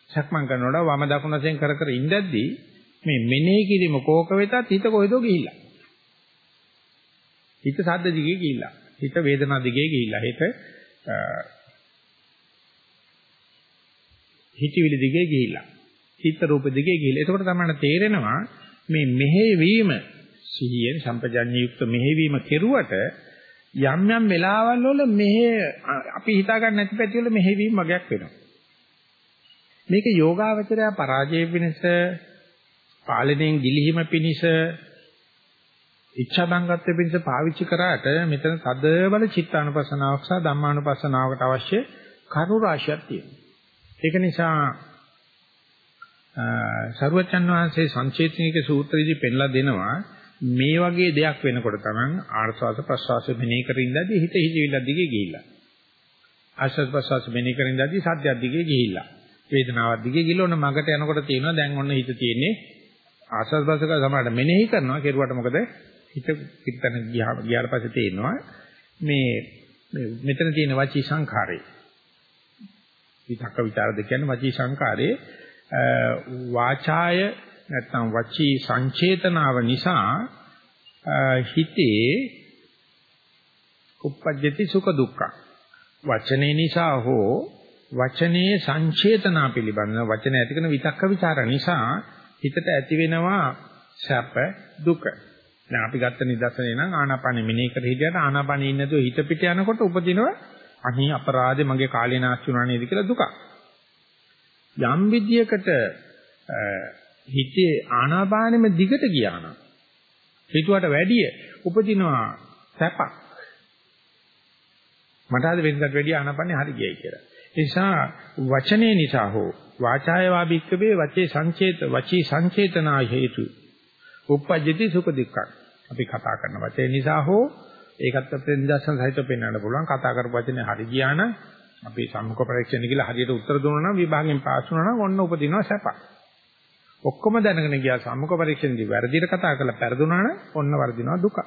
සක්මන් කරනකොට වම දකුණ වශයෙන් කර කර ඉඳද්දී මේ මෙනෙහි කිරීම කෝක වෙතත් හිත කොහෙදෝ ගිහිල්ලා. හිත සද්ද දිගේ ගිහිල්ලා. හිත වේදනා දිගේ ගිහිල්ලා. හිත හිතවිලි දිගේ ගිහිල්ලා. චිත්ත රූප දිගේ ගිහිල්ලා. එතකොට තමයි තේරෙනවා මේ මෙහෙවීම සිහියෙන් සම්පජඤ්ඤ යුක්ත මෙහෙවීම කෙරුවට යම් යම් වෙලාවල් වල මෙහෙ අපි හිතා ගන්න නැති පැති වල මෙහෙවීම වගේක් වෙනවා. මේක යෝගාවචරය පරාජය වෙනස පාලනයෙන් ගිලිහිම පිනිස ඉච්ඡාබංගත්වයේ පිණිස පාවිච්චි කරාට මෙතන තද බල චිත්තානුපස්සනාවක් සහ ධම්මානුපස්සනාවකට අවශ්‍ය කරු රාශියක් තියෙනවා. ඒක නිසා සරුවචන් වහන්සේ සංචේතනික සූත්‍රයේදී පෙන්ලා දෙනවා මේ වගේ දෙයක් වෙනකොට තමයි ආර්ථවාස ප්‍රසවාස මෙනෙහි කරින්දාදී හිත හිතවිල්ල දිගේ ගිහිල්ලා. ආශ්වාස ප්‍රසවාස මෙනෙහි කරින්දාදී සද්දයක් දිගේ ගිහිල්ලා. වේදනාවක් දිගේ ගිහලා ඔන්න මගට යනකොට තියෙනවා දැන් ඔන්න හිත තියෙන්නේ ආශ්වාස ප්‍රසවාස සමහරට මෙනෙහි කරනවා කෙරුවට මොකද හිත පිටතන ගියාම ගියාට පස්සේ තේනවා මේ මෙතන තියෙන වචී සංඛාරේ විතක්ක විචාර දෙක කියන්නේ වචී සංඛාරේ වාචාය නැත්නම් වචී සංචේතනාව නිසා හිතේ උප්පජ්ජති සුඛ දුක්ඛ. වචනේ නිසා හෝ වචනේ සංචේතනා පිළිබඳ වචන ඇතිකන විතක්ක ਵਿਚාර නිසා හිතට ඇති වෙනවා සැප දුක. දැන් අපි ගත්ත නිදර්ශනේ නම් ආනාපානෙ මෙනෙහි කර හිටියට ආනාපානෙ ඉන්නේ නැතුව හිත පිට යනකොට උපදිනවා අහි අපරාධේ මගේ කාලේ නාස්ති වුණා නේද කියලා දුක. යම් විදියකට හිතේ ආනාපානෙම දිගට ගියා නම් හිතුවට වැඩිය උපදිනවා සැපක්. මට අද වෙනදට වැඩිය ආනාපානෙ හරි ගියයි කියලා. ඒ නිසා වචනේ නිසා හෝ වාචාය වාබික්කවේ වචේ සංචේත වචී සංචේතනා හේතු උප්පජ්ජති සුඛ දුක්ඛ අපි කතා කරන වචේ නිසා හෝ ඒකත් අපේ නිදර්ශන සහිතව පෙන්වන්න පුළුවන් කතා කරපු වචනේ හරි ගියා නම් අපි සම්මුඛ පරීක්ෂණ කියලා හරියට උත්තර දුන්නා නම් විභාගයෙන් පාස් වුණා නම් ඔන්න උපදිනවා සැප. ඔක්කොම දැනගෙන ගියා සම්මුඛ පරීක්ෂණදී වැරදිට කතා කරලා පෙරදුනා නම් ඔන්න වර්ධිනවා දුක.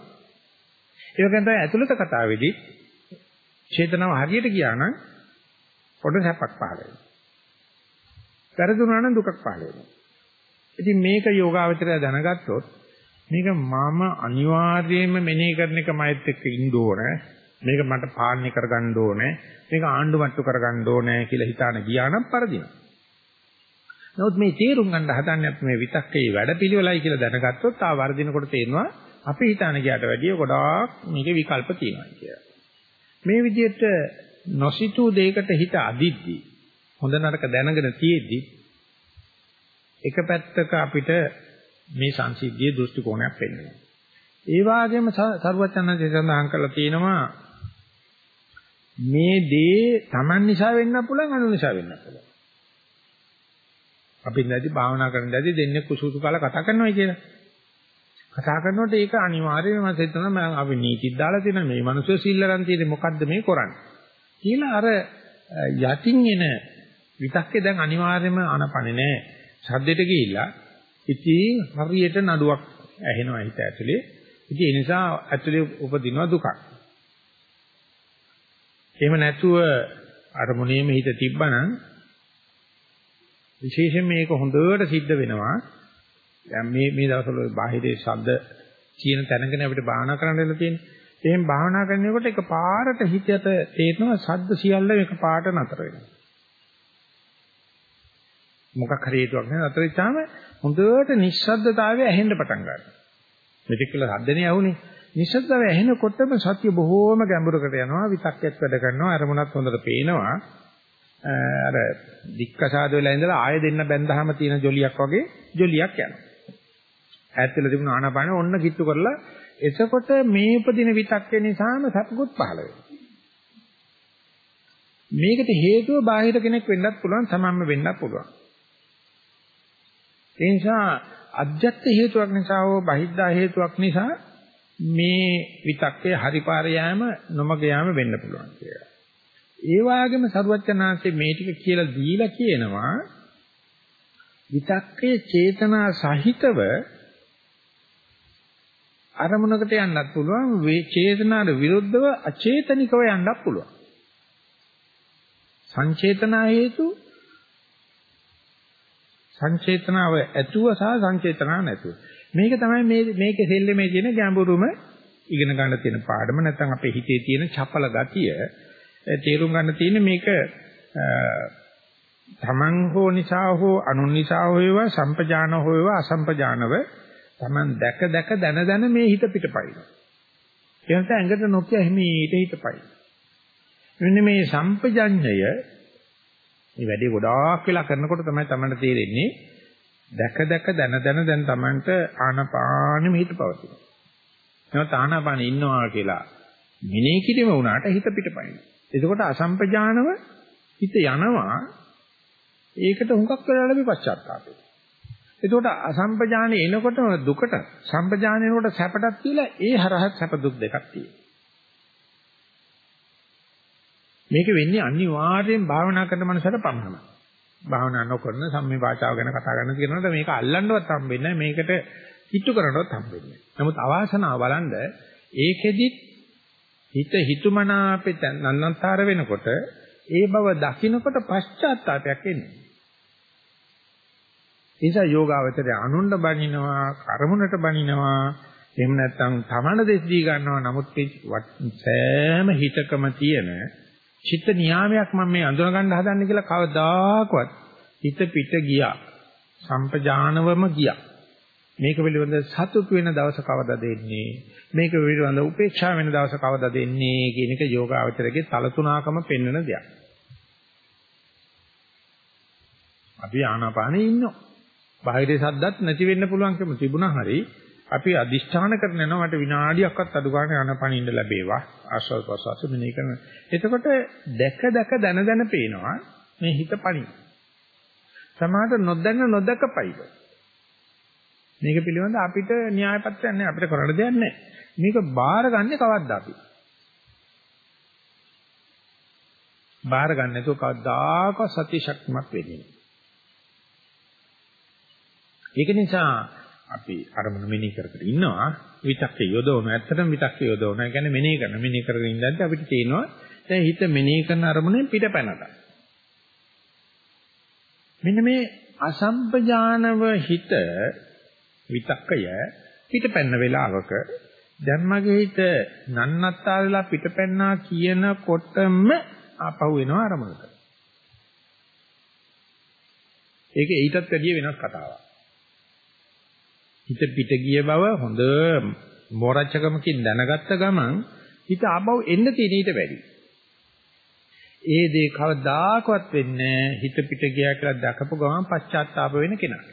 ඒ වගේම තමයි ඇතුළත කතාවේදී චේතනාව හරියට ගියා නම් පොඩ සැපක් පහළ වෙනවා. වැරදුනා නම් දුකක් පහළ වෙනවා. ඉතින් මේක යෝගාවචරය දැනගත්තොත් මේක මම අනිවාර්යයෙන්ම මෙනෙහි කරන එක මයිත් එක්ක ඉන්න ඕනේ. මේක මට පාලනය කරගන්න ඕනේ. මේක ආණ්ඩු මට්ටු කරගන්න ඕනේ කියලා හිතාන ගියා නම් පරදිනවා. නමුත් මේ තේරුම් ගන්න හදන්නේ මේ විතක්කේ වැඩපිළිවෙලයි කියලා දැනගත්තොත් ආ වර්ධිනකොට තේරෙනවා අපි හිතාන ගියාට වැඩිය ගොඩාක් මේකේ විකල්ප තියෙනවා කියලා. මේ විදිහට නොසිතූ දෙයකට හිත අදිද්දී හොඳ නරක දැනගෙන තියෙද්දි එක පැත්තක අපිට මේ සංසිද්ධියේ දෘෂ්ටි කෝණයක් පෙන්වනවා. ඒ වගේම සරුවචනන්සේ සඳහන් කරලා තියෙනවා මේ දේ Taman නිසා වෙන්න පුළුවන් අනු නිසා වෙන්න පුළුවන්. අපි නැති භාවනා කරන දැදී දෙන්නේ කුසුසු කාලා කතා කරනවා කියලා. කතා කරනකොට ඒක අනිවාර්යයෙන්ම මම හිතනවා මම අපි නීතිත් දාලා තියෙන මේ මිනිස්සු සිල්ලරන් තියෙන්නේ මොකද්ද මේ කරන්නේ කියලා අර යටින් එන විතක්කේ දැන් අනිවාර්යයෙන්ම අනපනේ නෑ සද්දෙට ගිහිල්ලා ඉතින් හරියට නඩුවක් ඇහෙනවා හිත ඇතුලේ ඉතින් ඒ නිසා ඇතුලේ උපදිනවා දුකක් එහෙම නැතුව අරමුණේම හිත තිබ්බනම් විශේෂයෙන් මේක හොඳට සිද්ධ වෙනවා දැන් මේ මේ දවස්වල බාහිරේ ශබ්ද කියන තැනකනේ අපිට භාවනා කරන්න වෙලා තියෙන්නේ. එහෙන් භාවනා කරනකොට එක පාරට හිතට තේරෙනවා ශබ්ද සියල්ල එක පාට නතර වෙනවා. මොකක් හරි හේතුවක් නැහැ නතර වෙච්චාම හොඳට නිශ්ශබ්දතාවය ඇහෙන්න පටන් ගන්නවා. මෙතෙක් කියලා ශබ්දනේ ඇහුනේ. නිශ්ශබ්දතාවය ඇහෙනකොටම සත්‍ය බොහෝම ගැඹුරකට යනවා විතක්කෙත් වැඩ කරනවා අරමුණත් හොඳට පේනවා. අර දික්කසාද වෙලා ඉඳලා ආයෙ දෙන්න බැඳහම තියෙන ජොලියක් වගේ ජොලියක් යනවා. ඈත් වෙලා තිබුණ ආනාපාන ඔන්න කිට්ටු කරලා එතකොට මේ උපදින විතක්කේ නිසාම සතුකුත් පහළ වෙනවා. මේකට හේතුව බාහිර කෙනෙක් වෙන්නත් පුළුවන් සමම්ම වෙන්නත් පුළුවන්. ඒ නිසා අධ්‍යත්ත හේතුවක් නිසා හෝ බහිද්ධා හේතුවක් නිසා මේ විතක්කේ හරිපාර යෑම නොමග යෑම වෙන්න පුළුවන් කියලා. ඒ වගේම සරුවචනාංශේ මේ ටික කියලා දීලා කියනවා විතක්කේ චේතනා සහිතව අරමුණකට යන්නත් පුළුවන් වේ චේතනාට විරුද්ධව අචේතනිකව යන්නත් පුළුවන් සංචේතනා හේතු සංචේතනාව ඇතුව සහ සංචේතනාව නැතුව මේක තමයි මේ මේකේ සෙල්ලමේ තියෙන ගැඹුරුම ඉගෙන ගන්න තියෙන පාඩම නැත්නම් අපේ හිතේ තියෙන චපල ගතිය තේරුම් ගන්න තියෙන්නේ මේක තමන් හෝ නිසා හෝ අනුන් නිසා හෝ වේවා සම්පජාන හෝ වේවා අසම්පජානව Taman දැක දැක දන දන මේ හිත පිටපයින්. ඒ නිසා ඇඟට නොකිය හිමීට හිතපයින්. මෙන්න මේ සම්පජඤ්ඤය මේ වැඩේ ගොඩාක් වෙලා කරනකොට තමයි Tamanට තේරෙන්නේ දැක දැක දන දන දැන් Tamanට ආනපානෙම හිත පවතිනවා. නැවත ආනපානෙ ඉන්නවා කියලා මිනේ කිරීම වුණාට හිත පිටපයින්. එතකොට අසම්පජානව හිත යනවා ඒකට හුඟක් වෙලා ලැබි පශ්චාත්තාපය. එතකොට අසම්පජානෙ එනකොටම දුකට සම්පජානෙ එනකොට සැපටක් කියලා ඒ හරහත් සැප දුක් දෙකක් තියෙනවා. මේක වෙන්නේ අනිවාර්යෙන් භාවනා කරන මනසට පමණයි. භාවනා නොකරන සම්මේ වාචාව ගැන කතා කරන කියනකොට මේක අල්ලන්නවත් හම්බෙන්නේ මේකට කිට්ටු කරනවත් හම්බෙන්නේ. නමුත් අවාසනාව බලන්න ඒකෙදිත් හිත හිතුමනාපෙත නන්නතර වෙනකොට ඒ බව දකින්නකොට පශ්චාත්තාවයක් එන්නේ. නිසා යෝගාවචරය අනුන්න බනිනවා, කර්මුණට බනිනවා, එහෙම නැත්නම් තමන දෙස් දී ගන්නවා. නමුත් සෑම හිතකම තියෙන චිත්ත නියාමයක් මම මේ අඳුන ගන්න හදන්නේ කියලා කවදාකවත් හිත පිට ගියා. සම්පජානවම ගියා. මේක පිළිබඳ සතුටු වෙන දවස කවදද එන්නේ? මේක පිළිබඳ උපේක්ෂා වෙන දවස කවදද එන්නේ කියන එක යෝගාවචරයේ තලතුණකම පෙන්වන දෙයක්. අපි ආනාපානේ ඉන්නවා. බාහිර සද්දත් නැති වෙන්න පුළුවන්කම තිබුණා හරි අපි අදිෂ්ඨාන කරන යනවා මට විනාඩියක්වත් අඩු ගන්න යනපණ ඉන්න ලැබේවා ආස්වාද ප්‍රසවාස මෙනෙහි කරන. එතකොට දැක දැක දන දන පේනවා මේ හිත පණි. සමහරට නොදැන්න නොදකපයිද. මේක පිළිබඳ අපිට න්‍යාය පත්‍රයක් නැහැ අපිට කරන්න දෙයක් නැහැ. මේක බාරගන්නේ කවද්ද අපි? බාර ගන්න නැතුව කවදාකවත් සත්‍ය ශක්තිමත් වෙන්නේ නැහැ. ඒක නිසා අපි අරමුණු මෙනෙහි කර කර ඉන්නවා විතක්කේ යොදවන ඇත්තටම විතක්කේ යොදවන. ඒ කියන්නේ මෙනෙහි කරන මෙනෙහි කරගෙන ඉඳද්දී අපිට තේනවා දැන් හිත මෙනෙහි කරන අරමුණෙන් පිටපැනලා. මෙන්න මේ අසම්පජානව හිත විතක්කය පිටපැන්න වෙලාවක දැන් මගේ හිත නන්නත්තා වෙලා පිටපැන්නා කියනකොටම ආපහු එනවා අරමුණට. ඒක ඊටත් වැඩිය වෙනස් කතාවක්. හිත පිට ගිය බව හොඳ මෝරච්චකමකින් දැනගත්ත ගමන් හිත ආපහු එන්න තියෙන ඊට වැඩි. ඒ දේ කවදාකවත් වෙන්නේ හිත පිට ගියා කියලා දැකපු ගමන් පශ්චාත්තාප වෙන කෙනාට.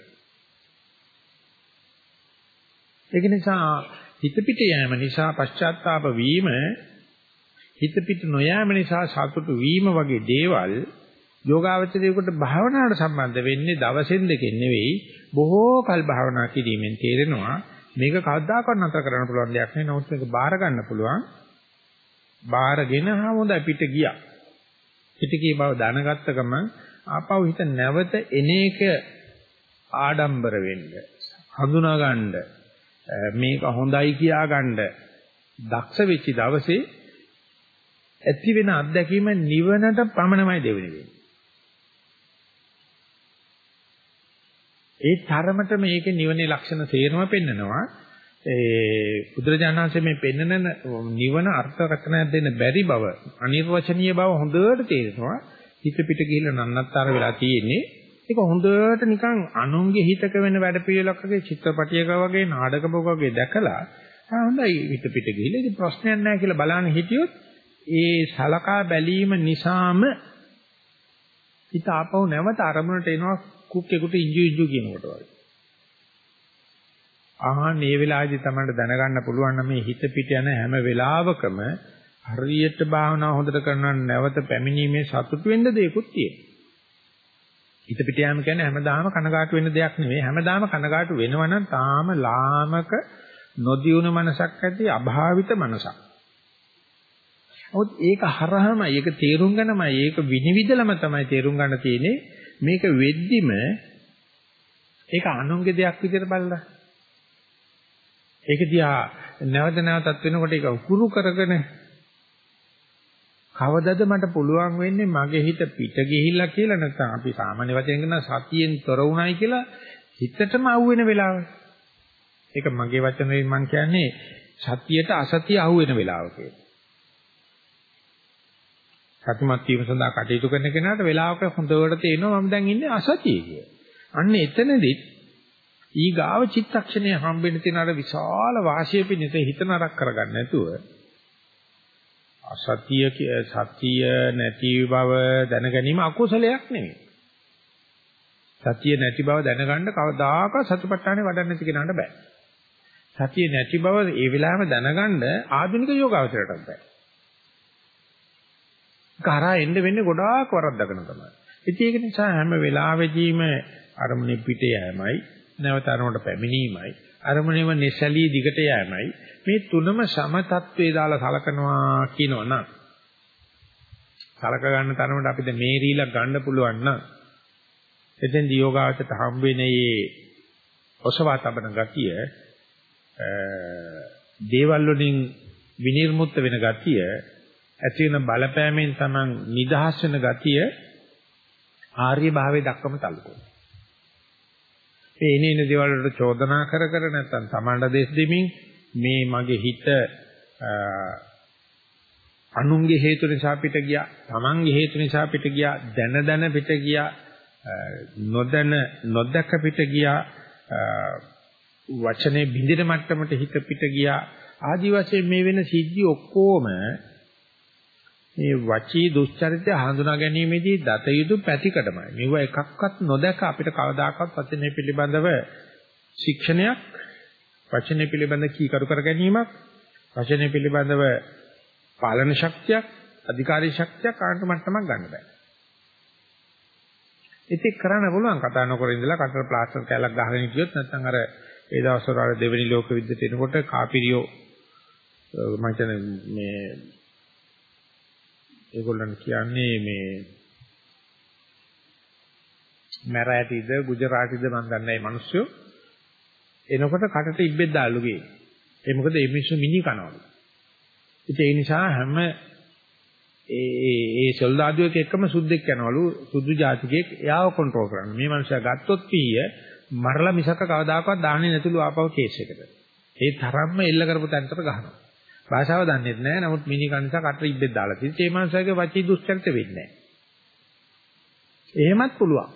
ඒක නිසා හිත පිට යෑම නිසා පශ්චාත්තාප වීම හිත පිට නොයෑම නිසා සතුටු වීම වගේ දේවල් යෝගාවචරයේකට භාවනාවට සම්බන්ධ වෙන්නේ දවසෙන් දෙකෙන් නෙවෙයි බොහෝ කල් භාවනා කිරීමෙන් තේරෙනවා මේක කවදාකවත් නතර කරන්න පුළුවන් දෙයක් නෙවෙයි නමුත් මේක බාර ගන්න පුළුවන්. බාරගෙන හොඳ පිට ගියා. පිට ගිය බව දැනගත්ත ගමන් ආපහු හිත නැවත එන එක ආඩම්බර වෙන්න හඳුනා ගන්න මේක හොඳයි කියා ගන්න දක්ෂ වෙච්ච දවසේ ඇති වෙන අත්දැකීම නිවනට පමණමයි දෙවෙනි වෙන්නේ. ඒ තරමට මේකේ නිවනේ ලක්ෂණ තේරම පෙන්නනවා. ඒ බුදුරජාණන්සේ මේ පෙන්නන නිවන අර්ථකථනයක් දෙන්න බැරි බව, අනිර්වචනීය බව හොඳට තේරෙනවා. හිත පිට ගිහිල්ලා නන්නත්තර වෙලා තියෙන්නේ. ඒක හොඳට නිකන් අනුන්ගේ හිතක වෙන වැඩ පිළිලක් වගේ චිත්‍රපටියක වගේ නාටකයක වගේ දැකලා ආ හොඳයි හිත පිට ගිහිල්ලා ඉතින් ප්‍රශ්නයක් නැහැ කියලා බලන්න හිටියොත් ඒ සලකා බැලීම නිසාම හිත ආපහු නැවත අරමුණට එනවා කුක්කෙකුට ඉංජු ඉංජු කියනකොට වගේ. ආහන් මේ වෙලාවේදී තමයි දැනගන්න පුළුවන් නම් මේ හිත පිට යන හැම වෙලාවකම හරියට භාවනාව හොඳට කරනවා නැවත පැමිණීමේ සතුට වෙන්න දෙයක්ත් තියෙනවා. හිත පිට යාම කියන්නේ හැමදාම කනගාටු වෙන්න දෙයක් නෙවෙයි. හැමදාම කනගාටු වෙනවනම් තාම ලාමක නොදියුණු මනසක් ඇති අභාවිත මනසක්. නමුත් ඒක හරහම ඒක තේරුම් ගන්නමයි ඒක විනිවිදලම තමයි තේරුම් ගන්න තියෙන්නේ මේක වෙද්දිම ඒක අනුන්ගේ දෙයක් විදිහට බලලා ඒක දිහා නැවත නැවතත් වෙනකොට ඒක උකුරු කරගෙන කවදද මට පුළුවන් වෙන්නේ මගේ හිත පිට ගිහිල්ලා කියලා නැත්නම් අපි සාමාන්‍ය වචෙන් කියන සතියෙන් තොර වුණයි කියලා හිතටම අහුවෙන වෙලාව. ඒක මගේ වචන වලින් මම කියන්නේ සතියට අසතිය අහුවෙන වෙලාව කියලා. සතුටුමත් වීම සඳහා කටයුතු කරන කෙනාට වෙලාවක හොඳට තේරෙනවා මම දැන් ඉන්නේ අසතියේ කියලා. අන්න එතනදී ඊගාව චිත්තක්ෂණය හම්බෙන්න තියෙන අර විශාල වාසිය පිණිස හිත නරක කරගන්න නැතුව අසතිය සතිය නැති බව දැන ගැනීම අකුසලයක් නෙමෙයි. සතිය නැති බව දැනගන්න කවදාකවත් සතිපට්ඨානේ වඩන්න නැති කෙනාට බෑ. සතිය නැති බව ඒ වෙලාවෙම දැනගන්න ආධුනික යෝගාවචරයටත් බෑ. කරා එන්න වෙන්නේ ගොඩාක් වරද්දගෙන තමයි. ඉතින් ඒක නිසා හැම වෙලාවෙදීම අරමුණේ පිට යෑමයි, නැවත අරමුණට පැමිණීමයි, අරමුණේම නිසලී දිගට යෑමයි මේ තුනම සම තත්වයේ දාලා සලකනවා කියනවනම් සලක ගන්න තරමට අපිට මේරීලා ගන්න පුළුවන් නම් එතෙන් දියෝගාවට හම් වෙන්නේ ඔසවා තබන ගතිය දේවල් වලින් විනිර්මුක්ත වෙන ගතිය ඇති වෙන බලපෑමෙන් Taman නිදහස් වෙන ගතිය ආර්ය භාවයේ දක්වම තල්ලු කරනවා. මේ එනේ එන දේවල් වලට චෝදනා කර කර නැත්නම් Tamanට දේශ දෙමින් මේ මගේ හිත අනුන්ගේ හේතු නිසා පිට ගියා, Tamanගේ හේතු නිසා පිට ගියා, දැන දැන පිට ගියා, නොදැන නොදැක පිට ගියා, වචනේ බින්දින මට්ටමට හිත පිට ගියා. ආදි වශයෙන් මේ වෙන සිද්ධි ඔක්කොම මේ වචී දුස්චරිතය හඳුනා ගැනීමේදී දත යුතු පැතිකඩමයි. මේව එකක්වත් නොදක අපිට කවදාකවත් වචනේ පිළිබඳව ශික්ෂණයක් වචනේ පිළිබඳ කීකරු කර ගැනීමක් වචනේ පිළිබඳව පාලන ශක්තියක් අධිකාරී ශක්තියක් කාන්ත මට්ටමක් ගන්න බෑ. ඉතින් කරන්න පුළුවන් කතා නොකර ඉඳලා කටර ප්ලාස්ටර් කැලක් ගහගෙන ගියොත් නැත්නම් අර ඒ දවස්වල දෙවෙනි ලෝක විද්‍යාවට එනකොට කාපිරියෝ මම කියන්නේ මේ ඒගොල්ලන් කියන්නේ මේ මැරෑටිද ගුජරාටිද මන් දන්නේ නැහැ මිනිස්සු එනකොට කටට ඉබ්බෙක් දාලු ගියේ. ඒ මොකද මේ මිනිස්සු මිනි කනවලු. ඉතින් ඒ නිසා හැම ඒ ඒ සොල්දාදුවෙක් එක්කම සුද්දෙක් යනවලු සුදු ජාතිකයෙක් එයාව කන්ට්‍රෝල් කරන්න. මේ මනුස්සයා ගත්තොත් පීය මරලා මිසක කවදාකවත් දාන්නේ නැතුළු ආපහු කේස් එකට. ඒ තරම්ම එල්ල කරපු තැනට ගහනවා. භාෂාව දන්නේ නැහැ. නමුත් මිනි කනිසා කට ඉබ්බෙත් දාලා තියෙන්නේ. ඒ මනුස්සයාගේ වචී දුස්චරිත වෙන්නේ නැහැ. එහෙමත් පුළුවන්.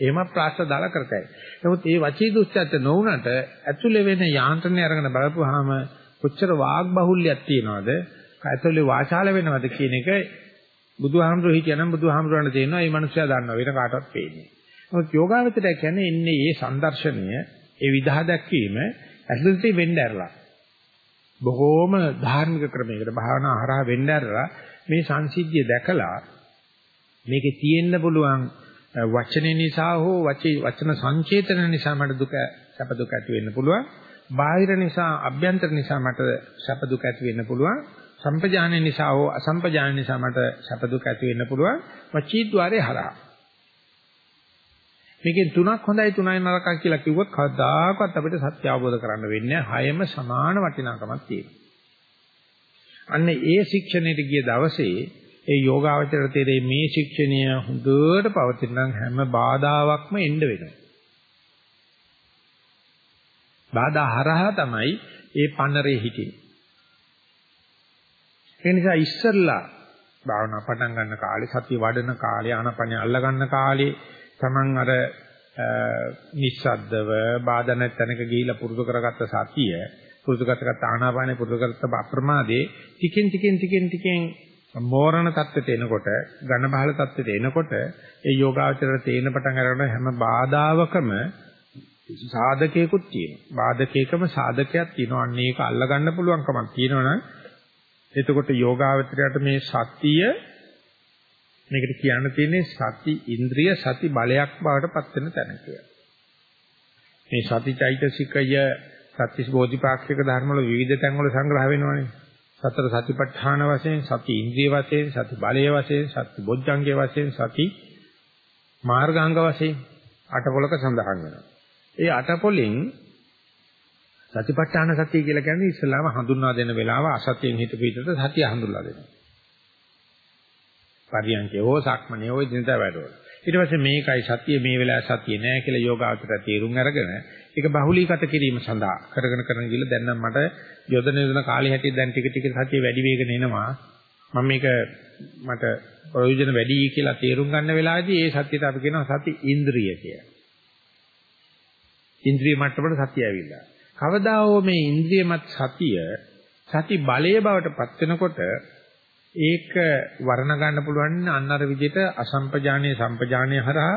එහෙමත් ප්‍රාශ්‍ර දාලා කරතයි. නමුත් මේ වචී දුස්චරිත නොවුනට ඇතුලේ වෙන යාන්ත්‍රණය අරගෙන බලපුවාම කොච්චර වාග් බහුල්‍යයක් තියනවද? ඇතුලේ වාචාල වෙනවද කියන එක බුදුහාමුදුරු හිටියනම් බුදුහාමුදුරන්ට තේරෙනවා මේ මනුස්සයා දන්නවා වෙන කාටවත් පේන්නේ. නමුත් යෝගාවචරය කියන්නේ ඉන්නේ මේ සංදර්ශනය, ඒ විදහා දැක්වීම ඇතුළතේ වෙන්න ඇරලා. බොහෝම ධාර්මික ක්‍රමයකට භාවනා හරහා වෙන්න ඇරලා මේ සංසිද්ධිය දැකලා මේකේ තියෙන්න පුළුවන් වචනේ නිසා හෝ වචන සංචේතන නිසා මට දුක සැප දුක ඇති වෙන්න පුළුවන්. බාහිර නිසා අභ්‍යන්තර නිසා මට සැප දුක ඇති වෙන්න පුළුවන්. සම්පජාන නිසා හෝ අසම්පජාන නිසා මට සැප දුක ඇති වෙන්න පුළුවන්. වචීද්්වාරේ හරහා. මේකෙන් තුනක් හොඳයි තුනයි නරකයි කියලා කිව්වොත් කවදාකවත් අපිට සත්‍ය අවබෝධ කරන්න වෙන්නේ නැහැ. හයම සමාන වටිනාකමක් තියෙනවා. අන්න ඒ ශික්ෂණයට ගිය දවසේ ඒ යෝගාවචර තේරේ මේ ශික්ෂණය හොඳට පවතින නම් හැම බාධාවක්ම එන්න වෙනවා. බාධා හරහා තමයි ඒ පන්නරේ හිටින්නේ. ඒ නිසා ඉස්සල්ලා භාවනා පටන් ගන්න කාලේ සතිය වඩන කාලේ ආනපනිය අල්ල ගන්න කාලේ Taman අර නිස්සද්දව බාධා නැතනක ගිහිලා පුරුදු කරගත්ත සතිය පුරුදු කරගත්ත ආනාපානෙ පුරුදු කරගත්ත අප්‍රමාදේ ටිකෙන් ටිකෙන් ටිකෙන් ටිකෙන් මෝරණ தත්ත්වයට එනකොට ඝන බහල தත්ත්වයට එනකොට ඒ යෝගාචරයට තේන පටන් අරගෙන හැම බාධාවකම සාධකයකුත් තියෙනවා. බාධකයකම සාධකයක් තියෙනවා. අන්න ඒක අල්ල ගන්න පුළුවන්කමක් තියෙනවනම් එතකොට යෝගාවචරයට මේ සතිය මේකට කියන්න තියෙන්නේ සති ඉන්ද්‍රිය සති බලයක් බවට පත් වෙන තැන කියලා. මේ සතිචෛතසිකය සත්‍තිස් බෝධිපාක්ෂික ධර්ම වල විවිධ තැන් වල සංග්‍රහ වෙනවනේ. සතර සතිපට්ඨාන වශයෙන් සති ඉන්ද්‍රිය වශයෙන් සති බලය වශයෙන් සති බොජ්ජංගය වශයෙන් සති මාර්ගාංග වශයෙන් අටපොලක සඳහන් වෙනවා. ඒ අටපොලෙන් සතිපට්ඨාන සතිය කියලා කියන්නේ ඉස්සලාම හඳුන්වා දෙන වෙලාව අසතියෙන් හිත පිටට සතිය හඳුන්වා දෙනවා. පරියන්කේ හෝ සක්මනේ හෝ දිනදා වැඩවල. ඊට පස්සේ මේකයි සතිය මේ වෙලාවේ සතිය නෑ කියලා යෝගාවචර තීරුම් අරගෙන ඒක බහුලීගත කිරීම සඳහා කරගෙන කරගෙන ගිහලා දැන් නම් මට යොදන යොදන කාලේ හැටියට දැන් ටික ටික සතිය වැඩි වේගන එනවා. මම මේක මට ප්‍රයෝජන වැඩි කියලා තීරුම් ගන්න වෙලාවේදී ඒ සතියට අපි කියනවා සති ඉන්ද්‍රිය කියලා. ඉන්ද්‍රිය මට්ටමට සතිය ඇවිල්ලා. කවදා හෝ මේ ඉන්ද්‍රියමත් සතිය සති බලයේ බවට පත් වෙනකොට ඒක වර්ණ ගන්න පුළුවන් අන්න අර විදිහට අසම්පජානීය සම්පජානීය හරහා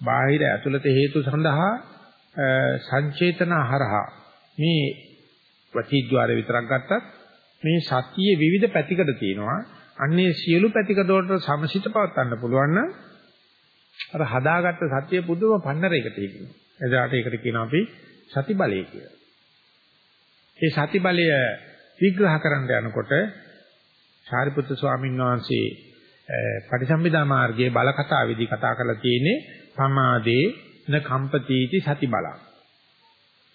බාහිර ඇතුළත හේතු සඳහා සංචේතන හරහා. මේ වචීද්්වාර විතරක් ගත්තත් මේ සතියේ විවිධ පැතිකඩ තියෙනවා. අන්නේ සියලු පැතිකඩ වලට සමසිත පවත්වන්න පුළුවන් නම් අර හදාගත්ත සතිය පුදුම පන්නරයකට තියෙනවා එදාට ඒකට කියනවා අපි සති බලය කියලා. ඒ සති බලය විග්‍රහ කරන්න යනකොට සාරිපුත්‍ර ස්වාමීන් වහන්සේ පටිසම්භිදා මාර්ගයේ බල කතාවේදී කතා කරලා තියෙන්නේ පමාදේ න කම්පතිටි සති බලං.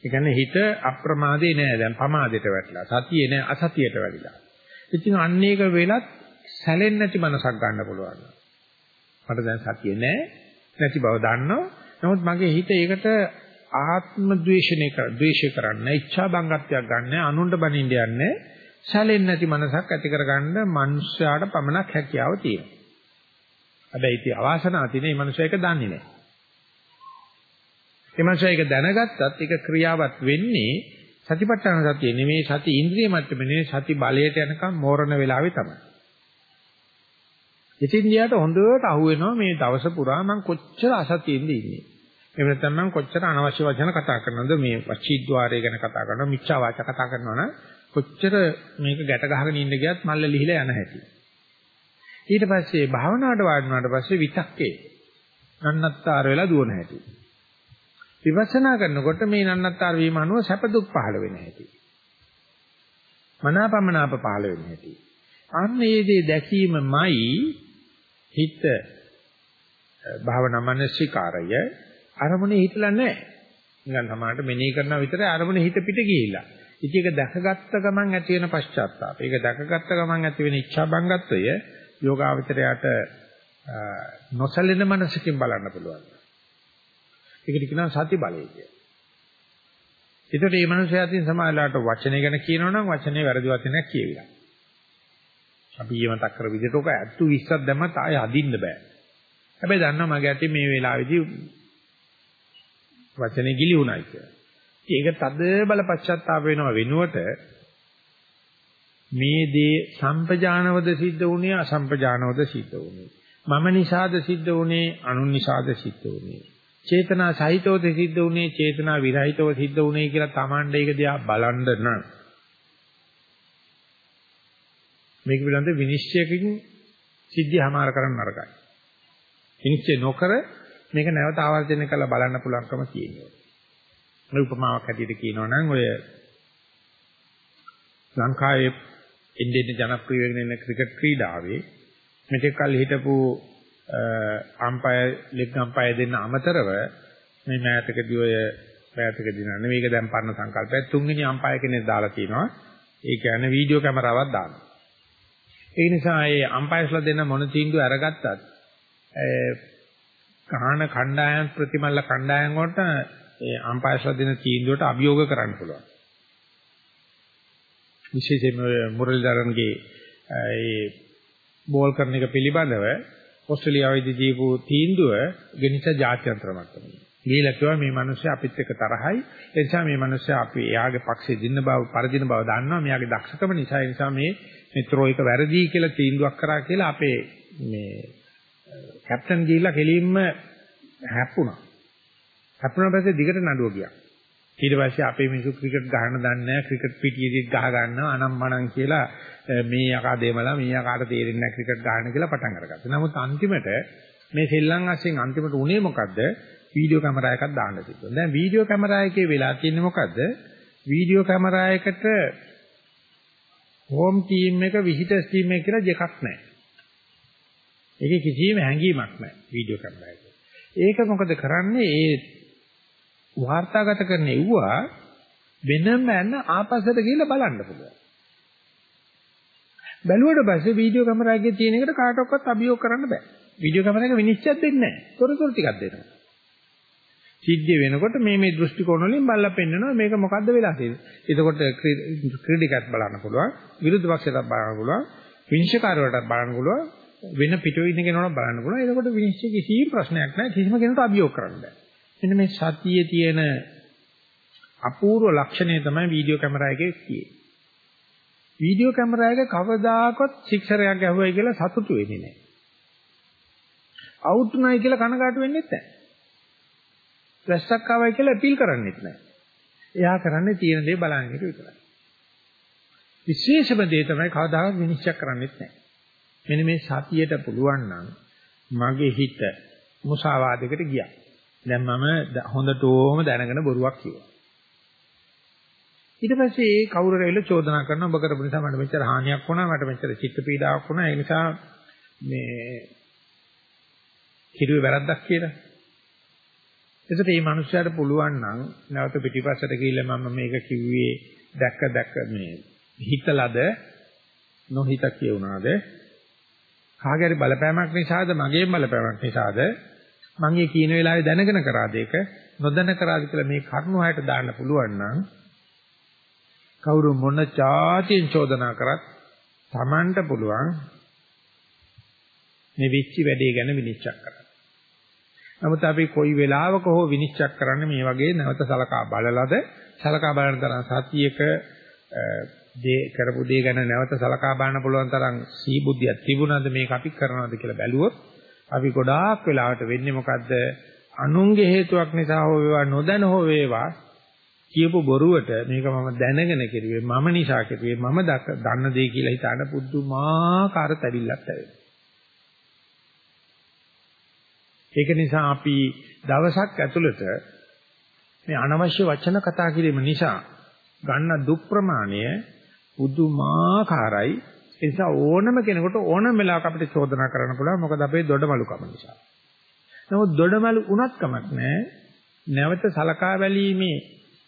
ඒ කියන්නේ හිත අප්‍රමාදේ නෑ දැන් පමාදයට වැටලා. සතියේ නෑ අසතියට වැටිලා. ඉතින් අන්න ඒක වෙලත් සැලෙන්නේ නැති මනසක් ගන්න පුළුවන්. මට දැන් සතියේ නෑ නැති බව දන්නවා. නමුත් මගේ හිත ඒකට ආත්ම ද්වේෂණය කර ද්වේෂය කරන්නේ ඉච්ඡා බංගත්වයක් ගන්න අනුන්ට බනින්න යන්නේ සැලෙන්නේ නැති මනසක් ඇති කරගන්න මනුෂ්‍යයාට පමණක් හැකියාව තියෙනවා. හැබැයි ඉතින් අවාසනාව තියෙන මේ මනුෂ්‍යයා ඒක දන්නේ නැහැ. මේ මනුෂ්‍යයා ඒක දැනගත්තත් ඒක ක්‍රියාවත් වෙන්නේ සතිපට්ඨාන සතිය නෙමෙයි සති ඉන්ද්‍රිය මට්ටමේ නෙමෙයි සති බලයට යනකම් මෝරණ වෙලාවේ තමයි. ඉතින් ඊට හොඳට අහුවෙනවා මේ දවස පුරා මම කොච්චර අසතියෙන්ද ඉන්නේ. එහෙම නැත්නම් මම කොච්චර අනවශ්‍ය වචන කතා කරනවද මේ වචීද්්වාරය ගැන කතා කරනවා මිච්ඡා වාච කතා කරනවා නම් කොච්චර මේක ගැට ගහගෙන ඉන්න ගියත් මල්ල ලිහිලා යන හැටි. ඊට පස්සේ භාවනාවට වාඩිවුණාට පස්සේ විතක්කේ නන්නත්තර වෙලා දුවන හැටි. විපස්සනා කරනකොට මේ නන්නත්තර වීම අනුව සැප දුක් පහළ වෙන හැටි. මනාපමනාප පහළ වෙන හැටි. අන්න මේ දේ දැකීමමයි හිත භාවනා මනසිකාරය අරමුණේ හිතලා නැහැ. නිකන් සමානට මෙනෙහි කරනවා විතරයි අරමුණේ හිත පිට ගිහිල්ලා. ඉතින් ඒක දැකගත්ත ගමන් ඇති වෙන පශ්චාත්තාප. ඒක දැකගත්ත ගමන් ඇති වෙන ඉච්ඡාබංගත්වය යෝගාවචරයට නොසැලෙන මනසකින් බලන්න පුළුවන්. ඒකට කියනවා සති බලය කියලා. ඒතකොට මේ මනුස්සයා අතින් සමාජලාට වචනේ ගැන කියනවනම් වචනේ වැරදි වචනයක් කියවිලා. අපි ඊ මතක් කර විදිහට ඔක 20ක් දැම්මත් ආයෙ අදින්න බෑ. හැබැයි දන්නවා මගේ අතින් මේ වෙලාවේදී වචනේ ගිලිහුණයි කියලා. ඒක තද බල පශ්චාත්තාප වෙනව වෙනුවට මේ දේ සම්පජානවද සිද්ධ වුණේ අසම්පජානවද සිද්ධ වුණේ මම නිසාද සිද්ධ වුණේ අනුන් නිසාද සිද්ධ වුණේ චේතනා සහිතවද සිද්ධ වුණේ චේතනා විරහිතව සිද්ධ වුණේ කියලා Tamande ඒක දිහා බලන්න නම් මේක පිළිබඳ විනිශ්චයකින් සිද්ධිය හමාර කරන්න නරකයි. විනිශ්චය නොකර මේක නැවත ආවර්ජනය කරලා බලන්න පුළුවන්කම තියෙනවා. මේ උපමාවක් හැටියට කියනවා නම් ඔය ලංකාවේ ඉන්දියානු ජනප්‍රිය වෙන ක්‍රිකට් ක්‍රීඩාවේ මෙතෙක් කල් හිටපු අම්පයර් ලෙග් අම්පයර් දෙන්න අමතරව මේ මෑතකදී ඔය මෑතකදී නෑ මේක දැන් පරණ සංකල්පයක්. තුන්වෙනි අම්පයර් කෙනෙක් දාලා තිනවා ඒ කියන්නේ වීඩියෝ කැමරාවක් දානවා. ඒ නිසා ඒ අම්පයර්ස්ලා දෙන්න මොන තීන්දුව අරගත්තත් ඒ කහන කණ්ඩායම් ප්‍රතිමල්ල කණ්ඩායම් වලට ඒ අම්පයර්ස්ලා දෙන තීන්දුවට අභියෝග කරන්න පුළුවන්. විශේෂයෙන්ම මුරලිදරන්ගේ ඒ බෝල් කරන එක පිළිබඳව ඕස්ට්‍රේලියාවේදී දීපු තීන්දුව ගෙනිච්ච ජාත්‍යන්තර මට්ටමේ. ගිහිලා කිව්වා මේ මිනිස්සු අපිත් එක්ක තරහයි. ඒ නිසා මේ මිනිස්සු අපි එයාගේ පක්ෂේ දින්න බව, පරදින බව දන්නවා. මෙයාගේ දක්ෂකම නිසා ඒ නිසා මේ මෙත්‍රෝ එක වැරදි කියලා තීන්දුවක් කරා කියලා අපේ මේ කැප්ටන් ගිහිල්ලා කෙලින්ම හැප්පුණා. හැප්පුණා පස්සේ දිගට නඩුව ගියා. ඊට පස්සේ අපේ මිනිස්සු ක්‍රිකට් ගහන්න දන්නේ නැහැ ක්‍රිකට් පිටියේදීත් ගහ ගන්නවා අනම්මනම් කියලා මේ යකා දෙමලා මේ යකාට තේරෙන්නේ නැහැ ක්‍රිකට් ගහන්න කියලා පටන් අරගත්තා. නමුත් අන්තිමට මේ සෙල්ලම් අස්සෙන් අන්තිමට උනේ මොකද්ද? වීඩියෝ කැමරා එකක් දාන්න තිබුණා. දැන් වීඩියෝ කැමරා එකේ වෙලා තියෙන්නේ මොකද්ද? වීඩියෝ කැමරා එකට හෝම් ටීම් එක විසිටර්ස් ටීම් එක කියලා දෙකක් නැහැ. ඒකේ කිසිම හැඟීමක් නැහැ වීඩියෝ කැමරා එකේ. ඒක මොකද කරන්නේ? ඒ වාර්තාගත කරන එව්වා වෙනම යන ආපස්සට ගිහිල්ලා බලන්න පුළුවන්. බැලුවට පස්සේ වීඩියෝ කැමරා එකේ තියෙන එකට කාටවත් අභියෝග කරන්න බෑ. වීඩියෝ කැමරා එක විනිශ්චය දෙන්නේ නැහැ. තොරතුරු ටිකක් දෙනවා. සිද්ධිය වෙනකොට මේ මේ දෘෂ්ටි කෝණ වලින් බලලා පෙන්නනවා මේක මොකද්ද වෙලා තියෙන්නේ. එතකොට ක්‍රීඩිකත් බලන්න පුළුවන්, විරුද්ධ පක්ෂයටත් බලන්න පුළුවන්, විනිශ්චයකාරවලටත් බලන්න පුළුවන්, වෙන පිටු ඉන්න කෙනාට බලන්න පුළුවන්. එතකොට විනිශ්චය කිසිම ප්‍රශ්නයක් නැහැ. කිසිම කෙනෙකුට අභියෝග කරන්න බෑ. මෙන්න මේ සතියේ තියෙන අපූර්ව ලක්ෂණය තමයි වීඩියෝ කැමරා එකේ තියෙන්නේ. වීඩියෝ කැමරා එක කවදාකවත් සික්සරයක් ගැහුවයි කියලා සතුටු වෙන්නේ නැහැ. අවුට් උනායි කියලා කනගාටු වෙන්නේ නැහැ. වැස්සක් ආවයි කියලා අපීල් කරන්නේත් නැහැ. එයා කරන්නේ තියෙන දේ බලන එක විතරයි. විශේෂම දේ තමයි කවදාවත් විනිශ්චය කරන්නේත් නැහැ. මෙන්න මේ සතියට පුළුවන් නම් මගේ හිත මුසාවාදයකට ගියා. දැන් මම හොඳටම දැනගෙන බොරුවක් කිව්වා. ඊට පස්සේ ඒ කවුරු රැවිල චෝදනා කරනවා ඔබ කරපු නිසා මට මෙච්චර හානියක් වුණා මට මෙච්චර චිත්ත පීඩාවක් වුණා ඒ නිසා මේ හිරුවේ වැරද්දක් කියලා. එතකොට මේ මනුස්සයාට පුළුවන් නම් නැවත පිටිපස්සට ගිහිල්ලා මම මේක කිව්වේ දැක්ක දැක්ක මේ හිතලද නොහිත කියුණාද කාගේ හරි බලපෑමක් නිසාද මගේ බලපෑමක් නිසාද මම මේ කියන වෙලාවේ දැනගෙන කරාද ඒක නොදැන කරාද කියලා මේ කරුණු හයට දාන්න පුළුවන් නම් කවුරු මොන જાතියෙන් චෝදනා කරත් Tamanට පුළුවන් මේ විච්චි වැඩේ ගැන විනිශ්චය කරන්න. නමුත් අපි කොයි වෙලාවක හෝ විනිශ්චය කරන්නේ මේ වගේ නැවත සලකා බලලාද සලකා බලන තරම් සතියක දේ කරපු දේ ගැන නැවත සලකා බලන්න පුළුවන් තරම් සීබුද්ධියක් තිබුණාද මේක අපි කරනවද කියලා බැලුවොත් අපි ගොඩාක් වෙලාවට වෙන්නේ මොකද්ද අනුන්ගේ හේතුවක් නිසා හෝ වේවා නොදැන හෝ වේවා කියපු බොරුවට මේක මම දැනගෙන කිරුවේ මම නිසා කිරුවේ මම දන්න දේ කියලා හිතාන පුදුමාකාර තැවිල්ලක් ඇවිල්ලා ඒක නිසා අපි දවසක් ඇතුළත මේ අනවශ්‍ය වචන කතා කිරීම නිසා ගන්න දුක් ප්‍රමාණය පුදුමාකාරයි. ඒ නිසා ඕනම කෙනෙකුට ඕනම වෙලාවක අපිට චෝදනා කරන්න පුළුවන්. මොකද අපේ දොඩමලුකම නිසා. නමුත් දොඩමලු උනත් කමක් නැහැ. නැවත සලකා බැලීමේ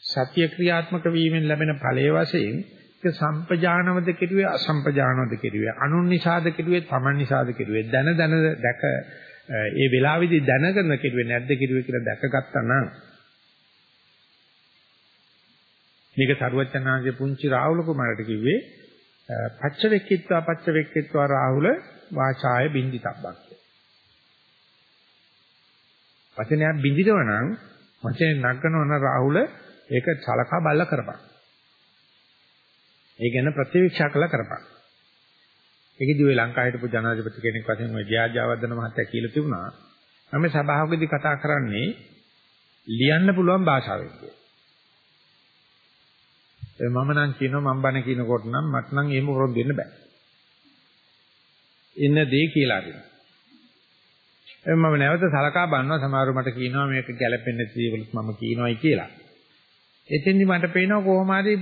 සත්‍ය ක්‍රියාත්මක වීමෙන් ලැබෙන ඵලයේ වශයෙන් ඒක සම්පජානවද කෙරුවේ අසම්පජානවද කෙරුවේ අනුන් නිසාද කෙරුවේ තමන් නිසාද කෙරුවේ දැන දැන දැක ඒ වෙලාවේදී දැනගෙන කෙරුවේ නැද්ද කෙරුවේ කියලා දැකගත්තා නම් මේක සරුවචනාංශයේ පුංචි රාහුල කුමාරට කිව්වේ පච්ච වෙක්කිත්වා පච්ච වෙක්කිත්වා රාහුල වාචාය බින්දිතබ්බක් වචනයක් බින්දිනව නම් වචනේ නගනවන රාහුල ඒක සලකා බලලා කරපන්. ඒ ගැන ප්‍රතිවික්ෂා කළා කරපන්. ඒකදී ඔය ලංකාවේ හිටපු ජනාධිපති කෙනෙක් වශයෙන් ඔය ජයාජාවර්ධන මහත්තයා කියලා තිබුණා. මම සභාවකදී කතා කරන්නේ ලියන්න පුළුවන් භාෂාවෙන් කියලා. මම නම් කියනවා මම බණ කියනකොට නම් මට නම් එහෙම වරොත් දෙන්න බෑ. ඉන්න දේ කියලා දෙන්න. මම නැවත සලකා බලනවා සමහරව මට කියනවා මේක ගැළපෙන්නේ නැති මම කියනවායි කියලා. එතෙන්දි මට පේනවා කොහොම හරි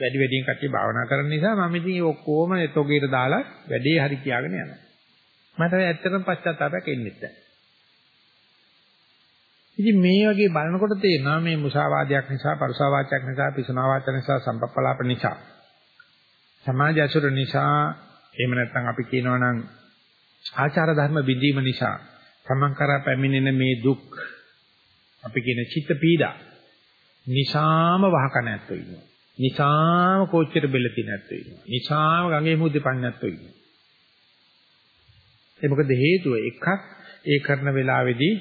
වැඩි වැඩියෙන් කට්ටිය භාවනා කරන නිසා මම ඉතින් ඒ ඔක්කොම තොගේට දාලා වැඩේ හරි කියාගෙන යනවා. මට ඇත්තටම පශ්චාත්තාවයක් එන්නේ නැහැ. ඉතින් මේ වගේ බලනකොට තේරෙනවා මේ මුසාවාදයක් නිසා, පරුසාවාචයක් නිසා, පිසුනාවාචක නිසා, සම්පප්පලාප නිසා, සමාජ අසුර නිසා, එහෙම නැත්නම් අපි කියනවා නම් ආචාර ධර්ම බිඳීම නිසා තමන් කරා පැමිණෙන මේ දුක් අපි කියන චිත්ත පීඩා නිසාම වහකන ඇත්තෝ ඉන්නවා. නිසාම කෝච්චර බෙල්ල තියෙන ඇත්තෝ ඉන්නවා. නිසාම ගඟේ මුද්දේ පන්න ඇත්තෝ ඉන්නවා. ඒ මොකද හේතුව එකක් ඒ කරන වෙලාවේදී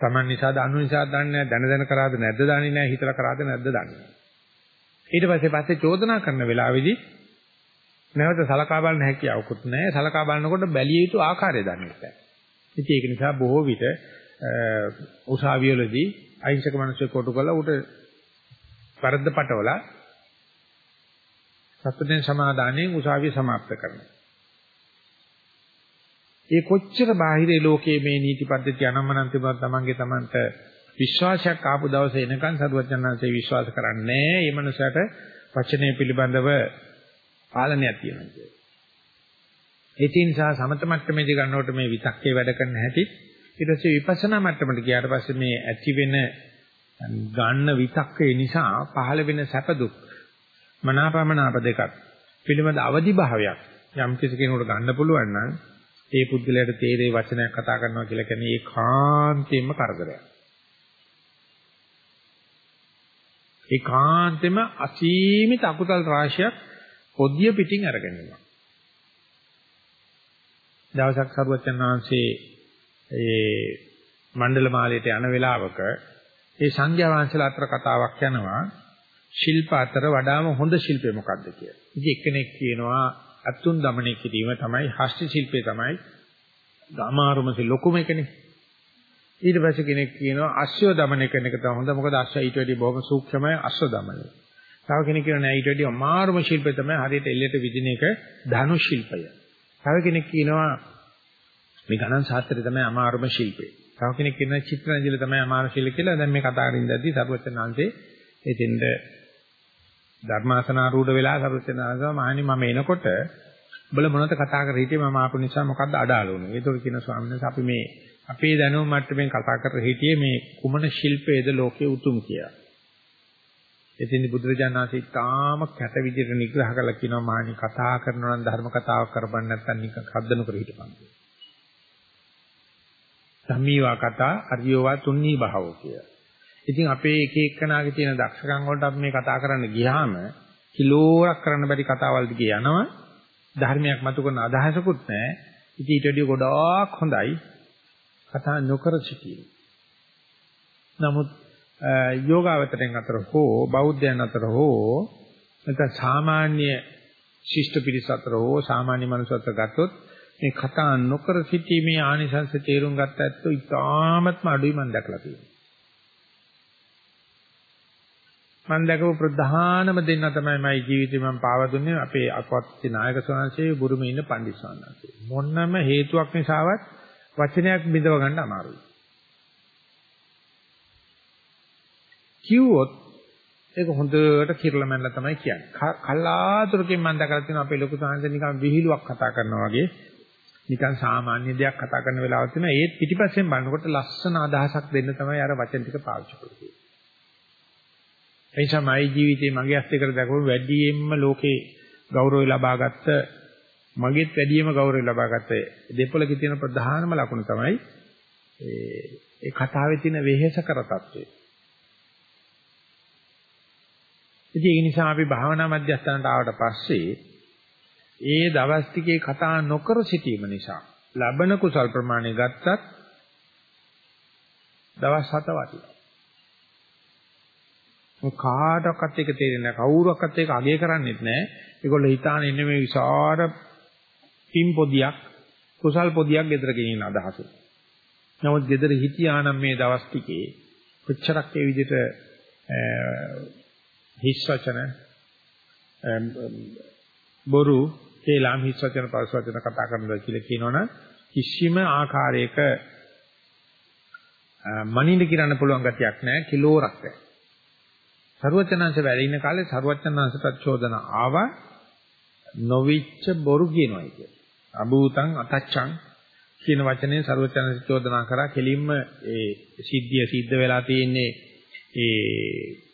Taman නිසා දන්නු නිසා දන්නේ දැන දැන කරාද නැද්ද දන්නේ නැහැ හිතලා කරාද නැද්ද දන්නේ ඊට පස්සේ පස්සේ චෝදනා කරන වෙලාවේදී නැවත සලකා බලන්න හැකියාවකුත් නැහැ සලකා බලනකොට බැලිය යුතු ආකාරය දන්නේ නැහැ ඉතින් ඒක නිසා බොහෝ විට උසාවිවලදී අහිංසක මිනිස්සු කොටු කරලා උට වරද්ද පටවලා සත්‍යයෙන් සමාදානයෙන් උසාවිය સમાપ્ત කරනවා. ඒ කොච්චර බාහිරේ ලෝකයේ මේ නීති පද්ධතිය අනම්මනම් තිබුණත් Tamange Tamanට විශ්වාසයක් ආපු දවසේ එනකන් සරුවචනන්සේ විශ්වාස කරන්නේ නැහැ. මේ මනුස්සයාට වචනය පිළිබඳව පාලනයක් තියෙනවා. ඒ නිසා සමත මට්ටමේදී ගන්නකොට මේ විතක්කේ වැඩ කරන්න හැටි ඊට පස්සේ විපස්සනා මට්ටමට ගියාට පස්සේ මේ ඇති වෙන ගන්න විතක්කේ නිසා පහළ වෙන සැප දුක් මනාපමනාප දෙකක් පිළිබඳ අවදි භාවයක් යම් කිසි කෙනෙකුට ගන්න පුළුවන් නම් ඒ පුද්ගලයාට තේරේ වචනයක් කතා කරනවා කියලා කියන්නේ ඒකාන්තයෙන්ම කරදරයක්. ඒකාන්තෙම අසීමිත අකුසල් රාශියක් පොදිය පිටින් අරගෙන යනවා. දවසක් සරුවචන් වහන්සේ ඒ මණ්ඩල මාලයට යන වෙලාවක ඒ සංඝයා වහන්සේලා අතර කතාවක් යනවා ශිල්ප අතර වඩාම හොඳ ශිල්පය මොකක්ද කියලා. ඉතින් එක්කෙනෙක් කියනවා අත්තුන් দমনය කිරීම තමයි හස්ති ශිල්පේ තමයි අමාරුම ලොකුම එකනේ. ඊට පස්සේ කෙනෙක් කියනවා අශ්වය দমনය කරන එක තමයි හොඳ. මොකද අශ්වය ඊට වැඩිය බොහොම සූක්ෂමයි අශ්ව দমনය. තව කෙනෙක් කියනවා නෑ ඊට වැඩිය අමාරුම ශිල්පය තමයි හරියට එල්ලයට විදින එක ධනු ශිල්පය. තව කෙනෙක් කියනවා මේ ගණන් ශාස්ත්‍රය තමයි අමාරුම ශිල්පය. තව කෙනෙක් කියනවා චිත්‍රාංජලි තමයි අමාරු ශිල්පය කියලා. දැන් මේ කතා කරින් දැද්දි සර්වචනාංශේ එතෙන්ට ධර්මාසනාරූඪ වෙලා සරුවචනාංශව මහණනි මම එනකොට උඹලා මොනවද කතා කර හිටියේ මම ආපු නිසා මොකද්ද අඩාල වුනේ. ඒතකොට කියන ස්වාමීන් වහන්සේ අපි මේ අපේ දැනුම මට්ටමින් කතා කර හිටියේ මේ කුමන ශිල්පයේද ලෝකයේ උතුම් කියලා. එතින්දි බුදුරජාණන් වහන්සේ තාම කැට විදිහට නිග්‍රහ කළා කියනවා මහණනි කතා කරනවා නම් ධර්ම කතාවක් කරපන් නැත්නම් නිකන් හද්දනු කර හිටපන්. ධම්මීවා කතා අරියෝවා තුන්නී භාවෝ කිය. ඉතින් අපේ එක එක්කනාගේ තියෙන දක්ෂකම් වලට අපි මේ කතා කරන්න ගියාම කිලෝරක් කරන්න බැරි කතාවල් දිගේ යනවා. ධර්මයක් මතු කරන අදහසකුත් නැහැ. ඉතින් ඊට වඩා ගොඩාක් හොඳයි කතා නොකර සිටීම. නමුත් යෝගාවතරෙන් අතර හෝ බෞද්ධයන් අතර හෝ නැත්නම් සාමාන්‍ය ශිෂ්ට පිරිස අතර හෝ සාමාන්‍ය මනුස්සය අතර ගත්තොත් මේ කතා නොකර සිටීමේ ආනිසංස තේරුම් ගත්ත ඇත්තෝ ඉතාමත්ම අඩුයි මම දැකලා තියෙනවා. මම දැකපු ප්‍රධානම දෙන්න තමයි මගේ ජීවිතේ මම පාව දුන්නේ අපේ අපවත් නායක ස්වාමීන් බුරුමේ ඉන්න පණ්ඩිත ස්වාමීන් මොන්නම හේතුවක් නිසාවත් වචනයක් බිඳව ගන්න අමාරුයි. කිව්වොත් ඒක හොඳට කිරලා මැනලා තමයි කියන්නේ. කලාතුරකින් මම දැකලා තියෙනවා අපේ ලොකු සාංශ නිකන් විහිළුවක් කතා කරනවා වගේ නිකන් සාමාන්‍ය දෙයක් කතා කරන වෙලාවක් තියෙනවා. ඒත් පිටිපස්සෙන් බලනකොට ලස්සන අදහසක් දෙන්න තමයි අර වචන ටික පාවිච්චි කරන්නේ. ඒ නිසා මගේ ජීවිතේ මගේ අත් එකට දැකපු වැඩියෙන්ම ලෝකේ ගෞරවය ලබාගත්ත මගෙත් වැඩියෙන්ම ගෞරවය ලබාගත්ත දෙපොළක තියෙන ප්‍රධානම ලකුණ තමයි ඒ කතාවේ තියෙන වෙහෙසකර తත්වය. ඉතින් ඒ නිසා අපි භාවනා මධ්‍යස්ථානට ආවට පස්සේ ඒ දවස් ටිකේ කතා නොකර සිටීම නිසා ලබන කුසල් ප්‍රමාණය ගත්තත් දවස් 7 වටිනවා. කාටවත් එක තේරෙන්නේ නැහැ. කවුරුවක්වත් ඒක අගය කරන්නේත් නැහැ. ඒගොල්ලෝ හිතාන ඉන්නේ මේ විසරද පින් පොදියක් කුසල් පොදියක් ගෙදර ගෙනියන අදහස. නමුත් ගෙදර හිටියා නම් මේ දවස් ටිකේ කොච්චරක් ඒ විදිහට හිස් වචන බොරු කේලම් හිස් වචන පරස වචන කතා කරනවා කියලා කියනවනම් කිසිම ආකාරයක මනින්න කිරන්න පුළුවන් ගතියක් නැහැ කිලෝරක් නැහැ. සරුවචනංශ වැඩ ඉන්න කාලේ සරුවචනංශට චෝදන ආවා නොවිච්ච බොරු කියනවා කිය. අභූතං අතච්ඡං කියන වචනේ සරුවචනංශ චෝදනා කරා කෙලින්ම ඒ සිද්ධිය සිද්ධ වෙලා තියෙන්නේ ඒ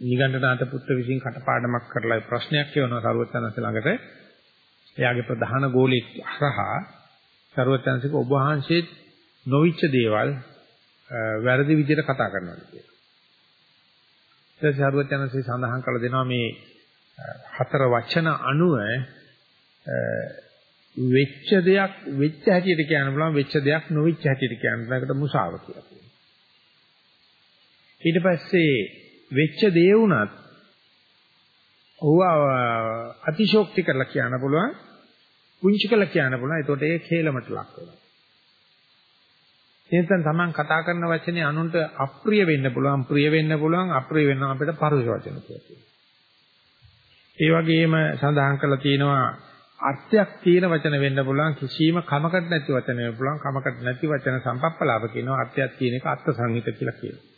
නිගණ්ඨනාත පුත්‍ර විසින් කටපාඩමක් කරලා ප්‍රශ්නයක් කියවනවා සරුවචනංශ ළඟට. එයාගේ ප්‍රධාන ගෝලෙක් හරහා සරුවචනංශක ඔබ වහන්සේ නොවිච්ච දේවල් වැරදි විදිහට කතා කරනවා කියලා. ඊට සරුවචනංශය සඳහන් කළ දෙනවා මේ හතර වචන අනුව වෙච්ච දෙයක් වෙච්ච හැටියට කියන්න පුළුවන් වෙච්ච දෙයක් නොවෙච්ච හැටියට කියන්න. ඒකට මුසාව කියලා කියනවා. ඊට පස්සේ වෙච්ච දේ වුණත් ඔව් අතිශෝක්ති කරලා කියන්න පුළුවන් පුංචි කරලා කියන්න පුළුවන් ඒකට ඒ කේලමට ලක් වෙනවා එතෙන් තමන් කතා කරන වචනේ අනුන්ට අප්‍රිය වෙන්න පුළුවන් ප්‍රිය වෙන්න පුළුවන් අප්‍රිය වෙන්න අපිට පරුෂ වචන කියලා ඒ වගේම සඳහන් කරලා තියෙනවා අර්ථයක් තියෙන වචන වෙන්න පුළුවන් කිසිම කමකට නැති වචන වෙන්න පුළුවන් කමකට නැති වචන සම්පප්පලාප කියනවා අර්ථයක් තියෙන එක අර්ථ සංහිත කියලා කියනවා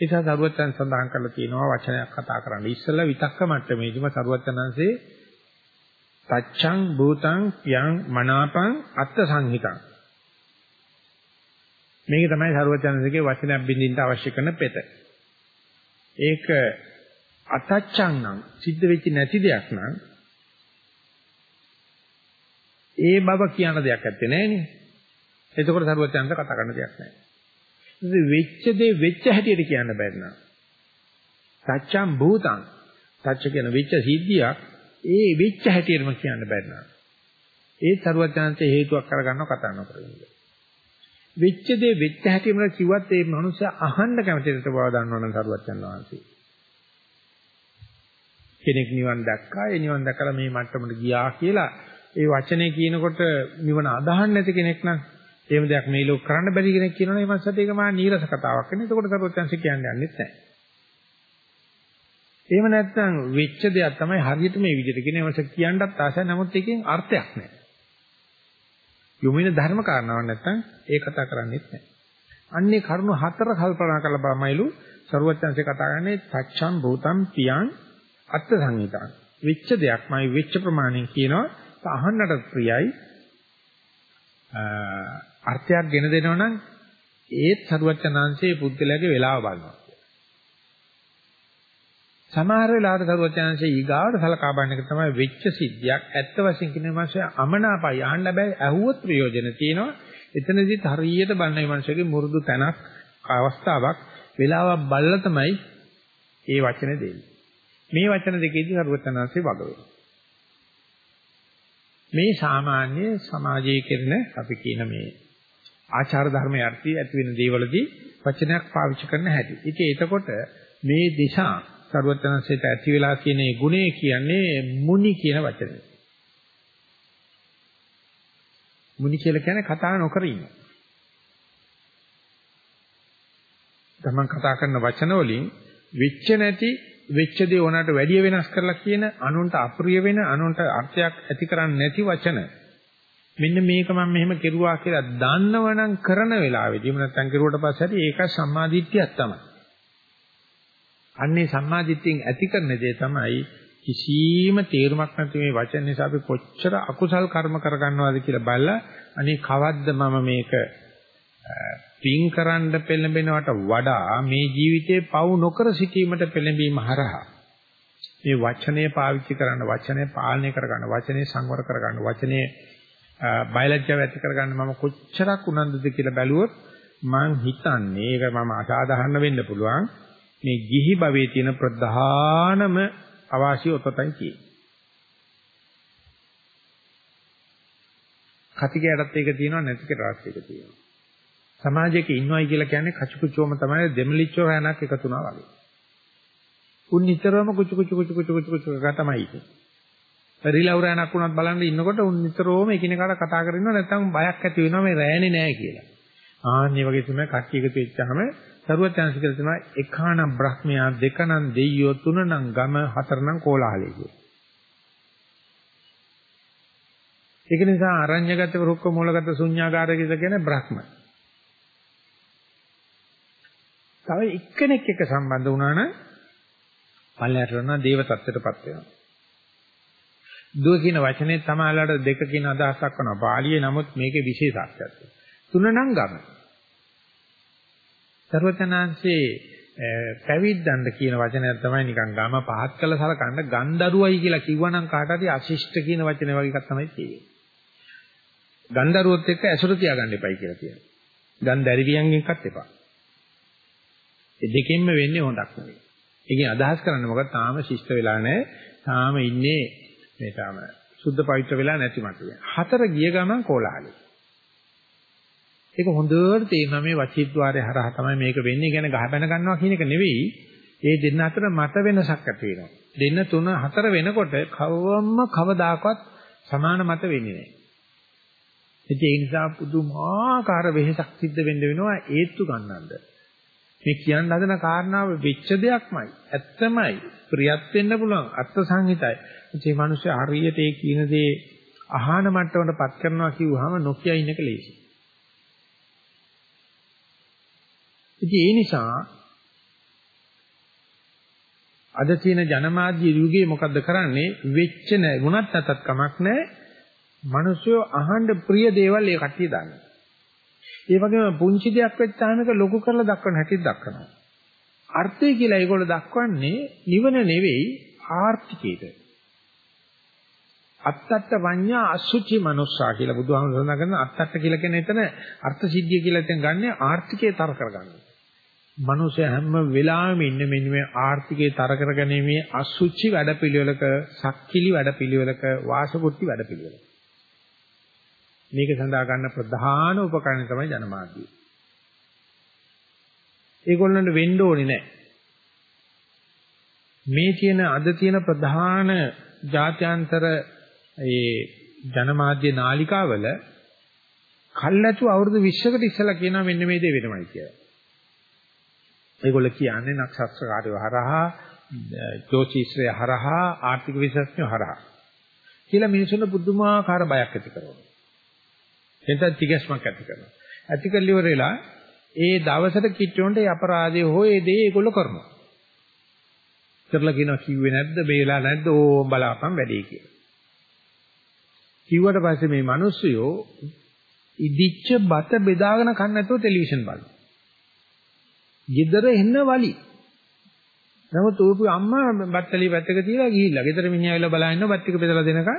නිසා සරුවචන් සඳහන් කරලා තියෙනවා වචනයක් කතා කරන්න. ඉස්සෙල්ලා විතක්ක මට්ටමේදීම සරුවචනන්සේ තච්ඡං භූතං යං මනාපං අත්ථ සංහිතං. මේක තමයි සරුවචනන්සේගේ වචනයක් බින්දින්න අවශ්‍ය කරන පෙත. ඒක අතච්ඡං නම් සිද්ධ වෙච්ච නැති දෙයක් නම් ඒ බව කියන දෙයක් ඇත්තේ නෑනේ. එතකොට සරුවචනන්ස කතා කරන්න දෙයක් නෑ. වෙච්ච දේ වෙච්ච හැටියට කියන්න බැරි නම් සත්‍යම් භූතං සත්‍ය කියන වෙච්ච සිද්ධියක් ඒ වෙච්ච හැටියටම කියන්න බැරි නම් ඒ සරුවචනන්තේ හේතුවක් කරගන්නව කතා නොකරන්නේ වෙච්ච දේ වෙච්ච හැටියම කිව්වත් ඒ මනුස්සයා අහන්න කැමතිට බව දන්නවනම් සරුවචන වහන්සේ කෙනෙක් නිවන් දැක්කා ඒ නිවන් දැකලා මේ මට්ටමට ගියා කියලා ඒ වචනේ කියනකොට නිවන අදහන්න නැති කෙනෙක් නම් එහෙම දෙයක් මේ ලෝක කරන්න බැරි කෙනෙක් කියනවනේ ඒ මනසට ඒක මහා නීරස කතාවක් නේ. එතකොට සරුවත්‍යංශ කියන්නේ යන්නේ නැහැ. එහෙම නැත්නම් වෙච්ච දෙයක් තමයි හරියට මේ විදිහට කියන ඒවස කියන්නත් ආසයි. නමුත් ඒකෙන් අර්ථයක් නැහැ. යොමුන ධර්ම කාරණාවක් නැත්නම් ඒ කතා කරන්නේත් නැහැ. අන්නේ කරුණු හතර කල්පනා කරලා බලමයිලු සරුවත්‍යංශේ කතා කරන්නේ සච්ඡම් භූතම් පියං අත්ථ සංහිතං. වෙච්ච දෙයක්මයි වෙච්ච ප්‍රමාණයෙන් කියනවා අහන්නට ප්‍රියයි අර්ථයක් ගෙන දෙනවා නම් ඒත් සරුවචනාංශයේ පුද්ගලයාගේ වෙලාව බලනවා. සමහර වෙලාවට සරුවචනාංශයේ ඊගාවට සලකා බලන එක තමයි වෙච්ච සිද්ධියක් ඇත්ත වශයෙන් කියන මාසය අමනාපයි අහන්න බෑ ඇහුවොත් ප්‍රයෝජන තියෙනවා. එතනදිත් හරියට බලන මේ මාසයේ මුරුදු තැනක් අවස්ථාවක් වෙලාවක් බලලා තමයි මේ වචන දෙන්නේ. මේ වචන දෙකේදී සරුවචනාංශයේ වග වෙනවා. මේ සාමාන්‍ය සමාජයේ කෙරෙන අපි කියන මේ ආචාර ධර්මයේ අර්ථය ඇති වෙන දේවලදී වචනයක් පාවිච්චි කරන හැටි. ඉතින් එතකොට මේ දිශා ਸਰවඥාන්සේට ඇති වෙලා කියන මේ ගුණය කියන්නේ මුනි කියන වචනේ. මුනි කියලා කියන්නේ කතා නොකර ඉන්න. තමන් කතා කරන වචන වලින් විච්ච නැති වෙච්ච දේ ඕනකට වැඩිය වෙනස් කරලා කියන අනුන්ට අප්‍රිය වෙන අනුන්ට අර්ථයක් ඇති කරන්නේ නැති වචන මෙන්න මේක මම මෙහෙම කෙරුවා කියලා දන්නවනම් කරන වෙලාවෙදීම නැත්තම් කෙරුවට පස්සේ හරි ඒක සම්මාදිට්ඨියක් තමයි. අන්නේ සම්මාදිට්ඨියෙන් ඇති කරන දේ තමයි කිසිම තේරුමක් නැති මේ වචන නිසා අපි කොච්චර අකුසල් කර්ම කරගන්නවද කියලා බලලා අනේ කවද්ද මම මේක පින් කරන්න පෙළඹෙනවට වඩා මේ ජීවිතේ පවු නොකර සිටීමට පෙළඹීම හරහා මේ වචනේ පාවිච්චි කරන්න වචනේ පාලනය කරගන්න වචනේ සංවර කරගන්න වචනේ බයලජ්ජාව ඇති කරගන්න මම කොච්චරක් උනන්දුද කියලා බැලුවොත් මං හිතන්නේ ඒක මම අසාධාරණ වෙන්න පුළුවන්. මේ ගිහි භවයේ තියෙන ප්‍රධානම අවාසිය ඔතතයි තියෙන්නේ. කතිකයටත් ඒක තියෙනවා නැතිකටත් ඒක තියෙනවා. සමාජයක ඉන්නවයි කියලා කියන්නේ කචුකුචෝම තමයි දෙමලිච්චෝ රැණක් එකතු වුණා වගේ. උන් නිතරම කුචු කුචු කුචු කුචු කුචු කුචු තමයි ඉන්නේ. රිලව් රැණක් වුණත් බලන්න ඉන්නකොට උන් නිතරම එකිනෙකාට කතා කරනවා නැත්නම් බයක් ඇති වෙනවා මේ රෑනේ නෑ කියලා. ආන්නේ වගේ තමයි කට්ටිය එකතු වෙච්චාම සරුවත් යනසි කියලා තියෙනවා එකානම් බ්‍රහ්මයා දෙකනම් දෙයියෝ තුනනම් ගම හතරනම් කෝලාහලයි කිය. ඒක නිසා අරඤ්‍යගත රුක්ක මූලගත ශුන්‍යාකාරය කියන බ්‍රහ්ම. තව එක්කෙනෙක් එක්ක සම්බන්ධ වුණා නම් පල්ලයට යනවා දේව තත්ත්වයටපත් වෙනවා. දුව කියන වචනේ තමයිලාට දෙක කියන අදහසක් කරනවා. පාලියේ නමුත් මේකේ විශේෂත්වයක්. තුන නම් ගම. සර්වචනාංශේ පැවිද්දන්ට කියන වචනය තමයි නිකන් ගම පහත් කළ සලකන්න ගන්දරුවයි කියලා කිව්වනම් කාට හරි අශිෂ්ට කියන වචනේ වගේ එකක් තමයි තියෙන්නේ. ගන්දරුවොත් එක්ක ඇසුර තියාගන්න එපයි කියලා කියනවා. ගන්දරිවියන්ගෙන් එකත් එපා. ඒ දෙකෙන්ම වෙන්නේ හොඳක් නෙවෙයි. ඒකෙන් අදහස් කරන්නේ මොකද තාම ශිෂ්ට වෙලා නැහැ. තාම ඉන්නේ මේ තාම සුද්ධ පවිත්‍ර වෙලා නැති මට්ටමේ. හතර ගිය ගමන් කෝලහලයි. ඒක හොඳට තේරෙනවා මේ වචීද්්වාරය හරහා තමයි මේක වෙන්නේ. කියන ගහ බැන ගන්නවා කියන එක නෙවෙයි. ඒ දෙන්න අතර මත වෙනසක් ඇති වෙනවා. දෙන්න තුන හතර වෙනකොට කවවම්ම කවදාකවත් සමාන මත වෙන්නේ නැහැ. ඒ නිසා පුදුමාකාර වෙහෙසක් සිද්ධ වෙන්න වෙනවා ඒත්තු ගන්නඳ. මේ කියන්න හදන කාරණාව වෙච්ච දෙයක්මයි. ඇත්තමයි. ප්‍රියත් වෙන්න පුළුවන්. අත්ත් සංහිතයි. මේ මිනිස්සු හරියට ඒ කියන දේ අහන මට්ටමටපත් කරනවා කිව්වහම නොකිය ඉන්න එක ඉතින් ඒ නිසා අද තියෙන ජනමාධ්‍ය යුගයේ මොකද්ද කරන්නේ? වෙච්ච නැ වුණත් නැතත් කමක් නැහැ. මිනිස්සු අහන්න ප්‍රිය දේවල් ඒ කට්ටිය දානවා. ඒ වගේම පුංචි දෙයක් වෙච්චාම ඒක ලොකු කරලා දක්වන හැටි දක්වනවා. අර්ථය කියලා ඒගොල්ලෝ දක්වන්නේ නිවන නෙවෙයි ආර්ථිකයට. අත්තත්ත වඤ්ඤා අසුචි මනුස්සා කියලා බුදුහාමුදුරුවෝ සඳහන් කරන අත්තත්ත කියලා කියන එතන අර්ථ සිද්ධිය කියලා එතන ගන්න ආර්ථිකේ තර කරගන්න. මනුෂ්‍ය හැම වෙලාවෙම ඉන්නේ මෙන්න මේ ආර්ථිකේ තර කරගැනීමේ අසුචි වැඩපිළිවෙලක, සක්කිලි වැඩපිළිවෙලක, වාසකුට්ටි වැඩපිළිවෙලක. මේක සඳහා ගන්න ප්‍රධාන උපකරණය තමයි ජනමාධ්‍ය. ඒගොල්ලන්ට වෙන්න ඕනේ නැහැ. මේ තියෙන අද තියෙන ප්‍රධාන ජාත්‍යන්තර ඒ ජනමාධ්‍ය නාලිකාවල කල්ැතු අවුරුදු 20කට ඉස්සලා කියනවා මෙන්න මේ දේ වෙනවයි කියලා. ඒගොල්ල කියන්නේ නක්ෂත්‍රකාරයව හරහා ජෝතිෂ්‍යය හරහා ආර්ථික විශේෂඥයෝ හරහා කියලා මිනිසුන්ට පුදුමාකාර බයක් ඇති කරනවා. එතන තිගැස්මක් ඇති කරනවා. ඇති කරලි ඉවරලා ඒ දවසට කිට්ටුවන්ට ඒ අපරාධය හෝ ඒ දේ ඒගොල්ලෝ කරනවා. කරලා කියනවා කිව්වේ නැද්ද බේලා නැද්ද ඕ බලාපන් වැඩේ කියලා. කිව්වට පස්සේ මේ මිනිස්සුયો ඉදිච්ච බත බෙදාගෙන කන්න නැතුව ටෙලිවිෂන් බලනවා. ගෙදර එන්න වලි. නමුත් ඌපු අම්මා බත්තලි පැත්තක තියලා ගිහිල්ලා ගෙදර මිනිහා ඇවිල්ලා බලන ඉන්න බත් ටික බෙදලා දෙනකන්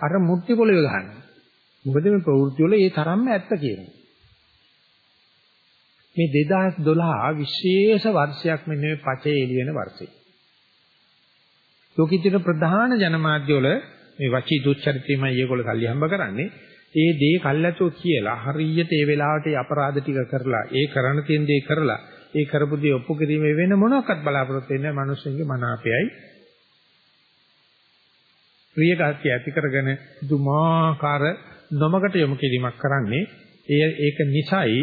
අර මුට්ටි පොළවේ ගහනවා. මොකද මේ ප්‍රවෘත්ති වල ඒ තරම්ම ඇත්ත කියනවා. මේ 2012 විශේෂ වර්ෂයක් මෙන්න මේ පචේ එළි වෙන වර්ෂය. ලෝකිතර ප්‍රධාන ජනමාධ්‍ය වල මේ වචී දුච්චරිතයමයි ඒගොල්ලෝ සල්ලි හම්බ කරන්නේ. ඒ දේ කල්ැතෝ කියලා හරියට ඒ වෙලාවට ඒ අපරාධ ටික කරලා ඒ කරණ තියෙන දේ කරලා ඒ කරපු දේ ඔප්පු කිරීමේ වෙන මොනවාක්වත් බලාපොරොත්තු වෙන්නේ නැහැ මිනිස්සුන්ගේ මනාපයයි ප්‍රිය ගතිය ඇති කරගෙන දුමාකාර නොමකට යොමු කිරීමක් කරන්නේ ඒ ඒක නිසයි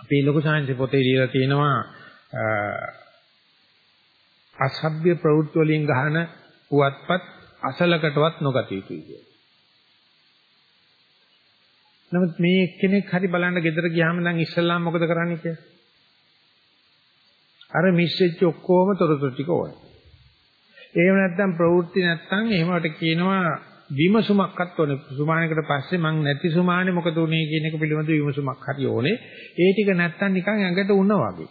අපේ ලොකු සාහිත්‍ය පොතේ ලියලා තියෙනවා අසභ්‍ය ප්‍රවෘත්ති වලින් ගහන පුවත්පත් අසලකටවත් නොගත යුතුයි කියලා. නමුත් මේ කෙනෙක් හරි බලන්න ගෙදර ගියාම නම් ඉස්සල්ලාම මොකද කරන්නේ කියලා? අර මිස්සෙච්ච ඔක්කොම තොරතුරු ටික ඕනේ. එහෙම නැත්නම් ප්‍රවෘත්ති නැත්නම් එහෙමකට කියනවා විමසුමක්වත් ඕනේ. සුමානකට පස්සේ මං නැති සුමානේ මොකද උනේ කියන එක පිළිබඳ විමසුමක් හරි ඕනේ. ඒ ටික නැත්තම් නිකන් ඇඟට උණ වගේ.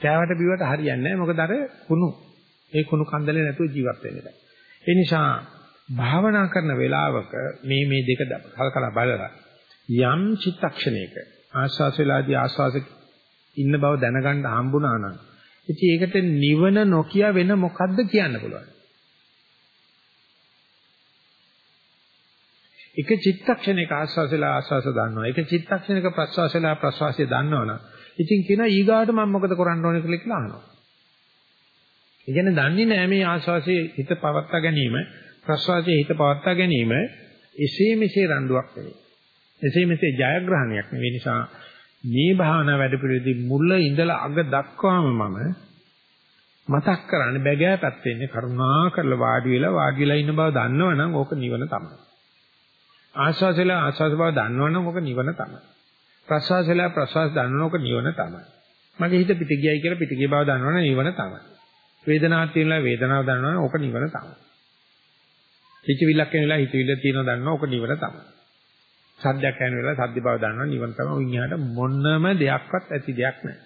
කෑවට බිවට හරියන්නේ නැහැ. මොකද අර කුණු. ඒ කුණු කන්දලේ නැතුව ජීවත් වෙන්න බෑ. ඒ නිසා භාවනා කරන වෙලාවක මේ මේ දෙක කලකලා බලලා යම් චිත්තක්ෂණයක ආස්වාස වෙලාදී ආස්වාස ඉන්න බව දැනගන්න හම්බුණා නම් ඉතින් ඒකට නිවන නොකිය වෙන මොකද්ද කියන්න පුළුවන්. එක චිත්තක්ෂණයක ආස්වාසලා ආස්වාස දන්නවා. එක චිත්තක්ෂණයක ප්‍රස්වාසලා ප්‍රස්වාසය දන්නවනම් ඉතින් කියනවා ඊගාට මම මොකද කරන්න ඕනේ කියලා අහනවා. ඒ කියන්නේ දන්නේ නැහැ මේ ආස්වාසයේ හිත පවත්වා ගැනීම ප්‍රස්වාසයේ හිත පවත්වා ගැනීම එසේ මෙසේ රණ්ඩුවක් නෙවෙයි. එසේ මෙසේ ජයග්‍රහණයක් නෙවෙයි නිසා මේ භාවනා වැඩපිළිවෙලදී මුල ඉඳලා අග දක්වාම මම මතක් කරන්නේ බැගෑපත් වෙන්නේ කරුණා කරලා වාඩි වෙලා වාඩි වෙලා ඉන්න බව දන්නවනම් ඕක නිවන තමයි. ආස්වාසෙලා ආස්වාස බව දන්නවනම් ඕක නිවන තමයි. ප්‍රසවාසෙලා ප්‍රසවාස දන්නවනම් ඕක නිවන තමයි. මගේ හිත පිට ගියයි කියලා පිට ගිය බව දන්නවනම් නිවන තමයි. වේදනාවක් තියෙනවා වේදනාව දන්නවනම් ඕක නිවන තමයි. හිතවිල්ලක් වෙන වෙලාව හිතවිල්ල තියෙනවා දන්නවා ඕක නිවන තමයි. සද්දයක් ඇහෙන වෙලාව සද්ද බව දන්නවා නිවන තමයි. උන් යාට මොනම දෙයක්වත් ඇති දෙයක් නැහැ.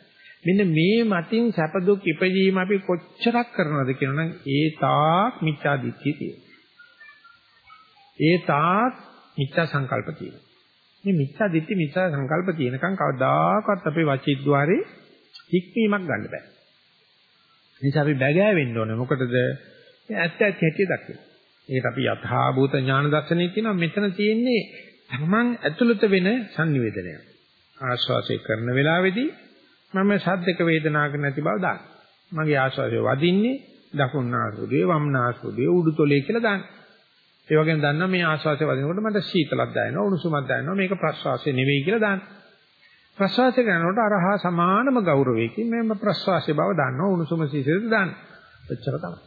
මෙන්න මේ මතින් සැප දුක් ඉපදීම අපි කොච්චරක් කරනවද කියනනම් ඒ තාක් මිත්‍යා දිට්ඨිය තියෙනවා. ඒ තාක් මිත්‍යා සංකල්ප තියෙනවා. මේ මිත්‍යා දිට්ඨි මිත්‍යා සංකල්ප තියෙනකන් කවදාකවත් අපේ වචීද්්වාරේ හික්මීමක් ගන්න බෑ. නිසා අපි බැගෑ වෙන්න ඕනේ. මොකටද? ඇත්ත ඇත්ත හැටි දකින්න. ඒකට අපි යථා භූත ඥාන දර්ශනය කියනවා. මෙතන තියෙන්නේ තමන් ඇතුළත වෙන sannivedanaya. ආශ්වාසය කරන වෙලාවේදී මම ශබ්දක වේදනාවක් නැති බව දාන්න. මගේ ආශ්වාසය වදින්නේ දකුණු නාසුගේ වම් නාසුගේ උඩුතොලේ කියලා දාන්න. ඒ වගේම දන්නා මේ ආශ්වාසය වදිනකොට මට සීතලක් දැනෙනවා උණුසුමක් දැනෙනවා මේක ප්‍රශ්වාසය නෙවෙයි කියලා දාන්න. ප්‍රශ්වාසය කරනකොට අරහා සමානම ගෞරවයකින් මම ප්‍රශ්වාසය බව දන්නවා උණුසුම සීතලද දාන්න. එච්චර තමයි.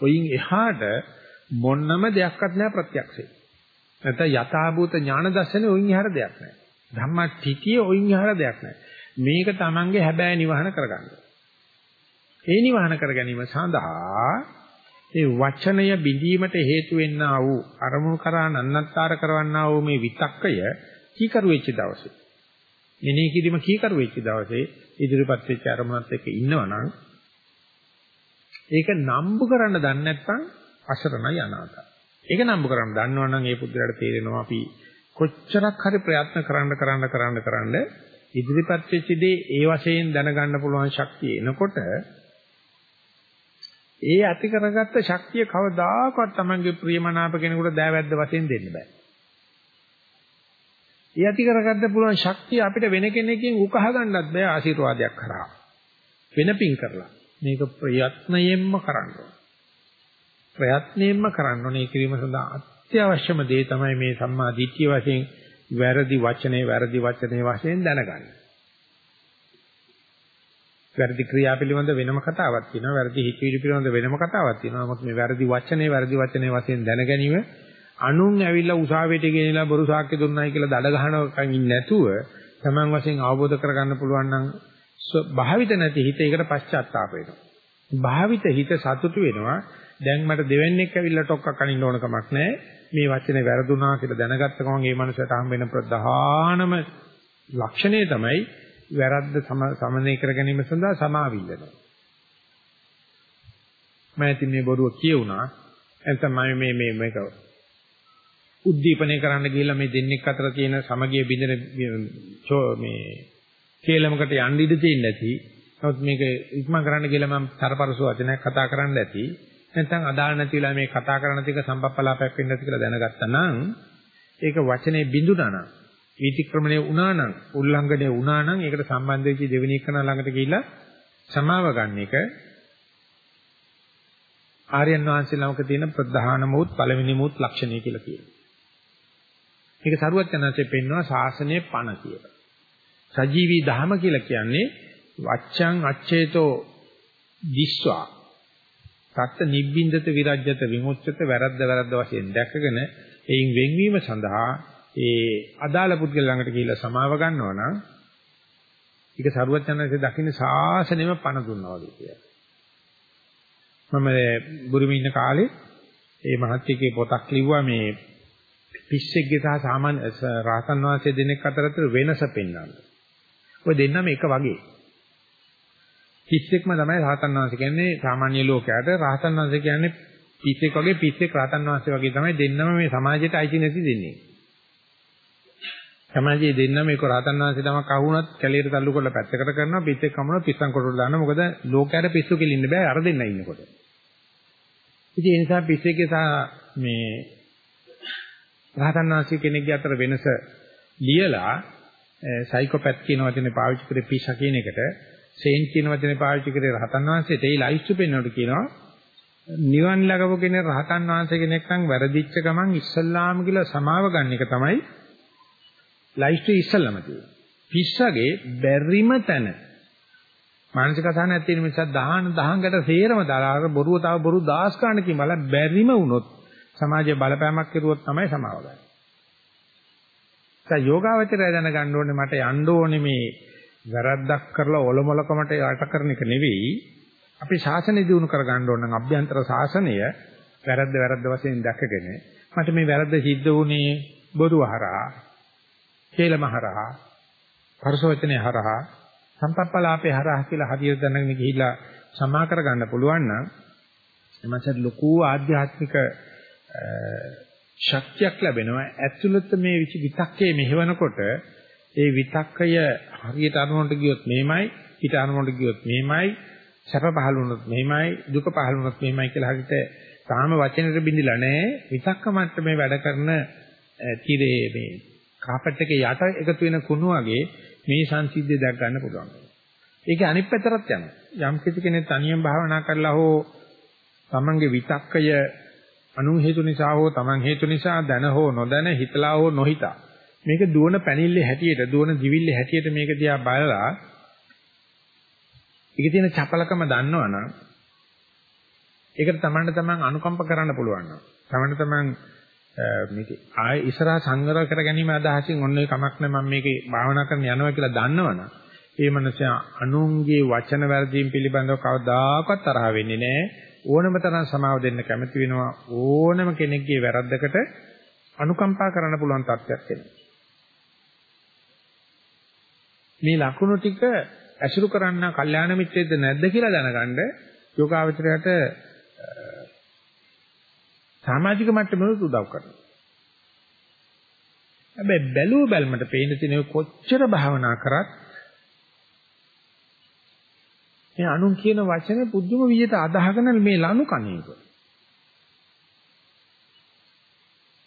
ඔයින් එහාට මොන්නම දෙයක්වත් නැහැ ප්‍රත්‍යක්ෂේ. නැත්නම් යථාභූත ඥාන දර්ශනේ ඔයින් එහාට දෙයක් නැහැ. ධම්මටිතිය ඔයින් එහාට දෙයක් නැහැ. මේක Tamange හැබෑ නිවහන කරගන්න. ඒ නිවහන කර ගැනීම සඳහා ඒ වචනය බිඳීමට හේතු වෙන්නා වූ අරමුණු කරා නන්නත්තර කරවන්නා වූ මේ විතක්කය කීකරු වෙච්ච දවසේ මෙනෙහි කිරීම කීකරු වෙච්ච දවසේ ඉදිරිපත් වෙච්ච අරමුණත් එක්ක ඉන්නවනම් ඒක නම්බු කරන්න දන්නේ නැත්නම් අසරණයි අනාථයි. ඒක නම්බු කරන්න දන්නවනම් ඒ පුද්ගලයාට තේරෙනවා අපි කොච්චරක් හරි ප්‍රයත්න කරන්න කරන්න කරන්න කරන්න ඉදිරිපත් වෙච්ච දේ ඒ වශයෙන් දැනගන්න පුළුවන් ශක්තිය එනකොට ඒ ඇති කරගත්ත ශක්තිය කවදාකවත් Tamange ප්‍රියමනාප කෙනෙකුට දෑවැද්ද වශයෙන් දෙන්න බෑ. ඒ ඇති කරගන්න පුළුවන් ශක්තිය අපිට වෙන කෙනෙක්ගෙන් උකහා ගන්නත් බෑ ආශිර්වාදයක් කරා. වෙන පින් කරලා. මේක ප්‍රයත්නයෙන්ම කරන්න ඕන. ප්‍රයත්නයෙන්ම කරන්න ඕනේ කිරීම සඳහා අත්‍යවශ්‍යම දේ තමයි මේ සම්මා දිට්ඨිය වශයෙන් වැරදි වචනේ වැරදි වචනේ වශයෙන් දැනගන්න. වැරදි ක්‍රියා පිළිබඳ වෙනම කතාවක් තියෙනවා. වැරදි හිතවිලි පිළිබඳ වෙනම කතාවක් තියෙනවා. නමුත් මේ වැරදි වචනේ වැරදි වචනේ වශයෙන් දැන ගැනීම අනුන් ඇවිල්ලා උසාවියට ගෙනිලා බොරු සාක්ෂි දුන්නයි කියලා දඩ ගහනකන් ඉන්නේ නැතුව Taman වශයෙන් අවබෝධ කරගන්න පුළුවන් නම් භාවිත නැති හිත ඒකට පශ්චාත්තාප වෙනවා. භාවිත හිත සතුටු වෙනවා. දැන් මට දෙවන්නේක් ඇවිල්ලා ටොක්කක් අනින්න ඕන කමක් නැහැ. මේ වචනේ වැරදුනා කියලා දැනගත්ත ගමන් ඒ මනුස්සයාට හම් වෙන ප්‍රධානම ලක්ෂණය තමයි වැරද්ද සමනය කර ගැනීම සඳහා සමාවිල්ලනවා. මම ඉතින් මේ බොරුව කියුණා. එතන මම මේ මේ මේක උද්දීපනය කරන්න ගිහිල්ලා මේ දෙන්නෙක් අතර තියෙන සමගිය බින්දන මේ කේලමකට යන්න ඉඩ තියෙන්නේ නැති. නමුත් මේක ඉක්මන් කරන්න ගිහලා මම තරපරසු වචනයක් කතා කරන්න ඇති. නැත්නම් අදාළ නැති වෙලා මේ කතා කරන ටික සම්පප්පලාපයක් වෙන්නේ නැති කියලා දැනගත්තා නම් ඒක වචනේ බිඳුනා නම් වීතික්‍රමණය වුණා නම් උල්ලංඝනය වුණා නම් ඒකට සම්බන්ධ වෙච්ච දෙවෙනි එකන ළඟට ගිහිල්ලා සමාව ගන්න එක ආර්යයන් වහන්සේ ළමක තියෙන ප්‍රධානමෝත් පළවෙනිමෝත් ලක්ෂණය කියලා කියනවා. මේක සරුවත් යනසේ පෙන්වනවා ශාසනයේ පණ කියලා. සජීවී ධහම කියලා කියන්නේ වච්ඡං අච්ඡේතෝ දිස්වා සත්‍ය නිබ්බින්දත විරජ්‍යත විමුච්ඡත වැරද්ද වැරද්ද වශයෙන් දැකගෙන එයින් වෙන්වීම සඳහා ඒ අදාළ පුද්ගල ළඟට ගිහිල්ලා සමාව ගන්නවා නම් ඒක සරුවත් යනසේ දකින්න ශාසනයම පණ දුන්නා වගේ කියලා. මම බුරුමේ ඉන්න කාලේ ඒ මහත්කේ පොතක් ලිව්වා මේ පිස්සෙක්ගේ සහ සාමාන්‍ය රාතන් වාසයේ දෙනෙක් අතර වෙනස පෙන්වන්න. ඔය දෙන්නම එක වගේ. පිස්සෙක්ම තමයි රාතන් වාසය කියන්නේ සාමාන්‍ය ලෝකයට රාතන් වාසය කියන්නේ පිස්සෙක් වගේ පිස්සෙක් රාතන් වාසය වගේ තමයි දෙන්නම මේ සමාජයට අයිති නැති දෙන්නේ. සමාජයේ දෙන්න මේක රහතන් වහන්සේ තමක් අහුණත් කැලියට තල්ලු කරලා පැත්තකට කරනවා පිස්සෙක් කමනවා පිස්සන් කොටට දානවා මොකද ලෝකයට පිස්සු කෙලින්න බෑ අර දෙන්න ඉන්නකොට. ඉතින් ඒ නිසා පිස්සෙක්ගේ සහ මේ රහතන් වහන්සේ කෙනෙක්ගේ අතර වෙනස ලියලා සයිකෝපැත් කියන වචනේ පාවිච්චි කරේ පිස්සා කියන එකට සේන් කියන වචනේ පාවිච්චි කරේ රහතන් වහන්සේට ඒ ලයිස්තු පෙන්වනකොට කියනවා නිවන් ළඟපු කෙනෙක් රහතන් වහන්සේ කෙනෙක් නම් වැරදිච්ච ගමන් ඉස්සල්ලාම කියලා සමාව ගන්න එක තමයි ලයිස්ට් ඉස්සල්ලාම තියෙන්නේ. පිස්සගේ බැරිම තැන මානසික අසහනයක් තියෙන නිසා දහන දහංගට සේරම දාලා බොරුව තව බොරු දාස් ගන්නකින් බල බැරිම වුණොත් සමාජයේ බලපෑමක් කෙරුවොත් තමයි සමාව ගන්න. ඒ යෝගාවචරය දැනගන්න ඕනේ මට යන්න ඕනේ මේ වැරද්දක් කරලා ඔලොමලකමට යට කරන එක නෙවෙයි. අපි ශාසනය දිනු කර ගන්න ඕන නම් අභ්‍යන්තර ශාසනය වැරද්ද වැරද්ද වශයෙන් දැකගෙන මට මේ වැරද්ද සිද්ධ වුණේ බොරුව හරහා කේලමහරහා පරසවචනේ හරහා සම්පප්පලාපේ හරහා කියලා හදියට දැනගෙන ගිහිල්ලා සමා කර ගන්න පුළුවන් නම් එමන්සට ලොකු ආධ්‍යාත්මික ශක්තියක් ලැබෙනවා. ඇතුළත මේ විතක්කේ මෙහෙවනකොට ඒ විතක්කය හරියට අරමුණට ගියොත් මෙහෙමයි පිට අරමුණට ගියොත් මෙහෙමයි සැප පහළ වුණොත් මෙහෙමයි දුක පහළ වුණොත් මෙහෙමයි කියලා හරියට තාම වචනෙට බින්දිලා නැහැ විතක්ක මට්ටමේ වැඩ කරන තිරේ මේ කාපට් එකේ යට එකතු වෙන කුණු වගේ මේ සංසිද්ධිය දැක් ගන්න පුළුවන්. ඒක අනිත් පැත්තටත් යනවා. යම් කිසි කෙනෙක් තනියෙන් භාවනා කරලා හෝ තමන්ගේ විතක්කය අනු හේතු නිසා හෝ තමන් හේතු නිසා දැන හෝ නොදැන හිතලා හෝ නොහිතා මේක දුවන පැනිල්ලේ හැටියට දුවන දිවිල්ලේ හැටියට මේක දිහා බලලා ඒකේ තියෙන චපලකම දන්නවනම් ඒකට තමන්ට තමන් අනුකම්ප කරන්න පුළුවන් නම් තමන්ට තමන් මේක ආය ඉස්සරහා සංවර කර ගැනීම අදහසින් ඔන්න ඒ කමක් නැහැ මම මේකේ භාවනා කරන්න යනවා කියලා දන්නවනම් ඒ මනුස්සයා අනුන්ගේ වචන වැරදීම් පිළිබඳව කවදාකවත් තරහ වෙන්නේ නැහැ ඕනම තරම් සමාව දෙන්න කැමති වෙනවා. ඕනම කෙනෙක්ගේ වැරද්දකට අනුකම්පා කරන්න පුළුවන් තත්ත්වයක් එනවා. මේ ලකුණු ටික ඇසුරු කරන්න කල්යාණ මිත්‍රෙද්ද නැද්ද කියලා දැනගන්න යෝගාවචරයට සමාජික මට්ටමෙත් උදව් කරනවා. හැබැයි බැලුව බැලමට පේන තියෙන කොච්චර භාවනා කරත් මේ අනුන් කියන වචන පුදුම විදිහට අදහගෙන මේ ලනු කණේක.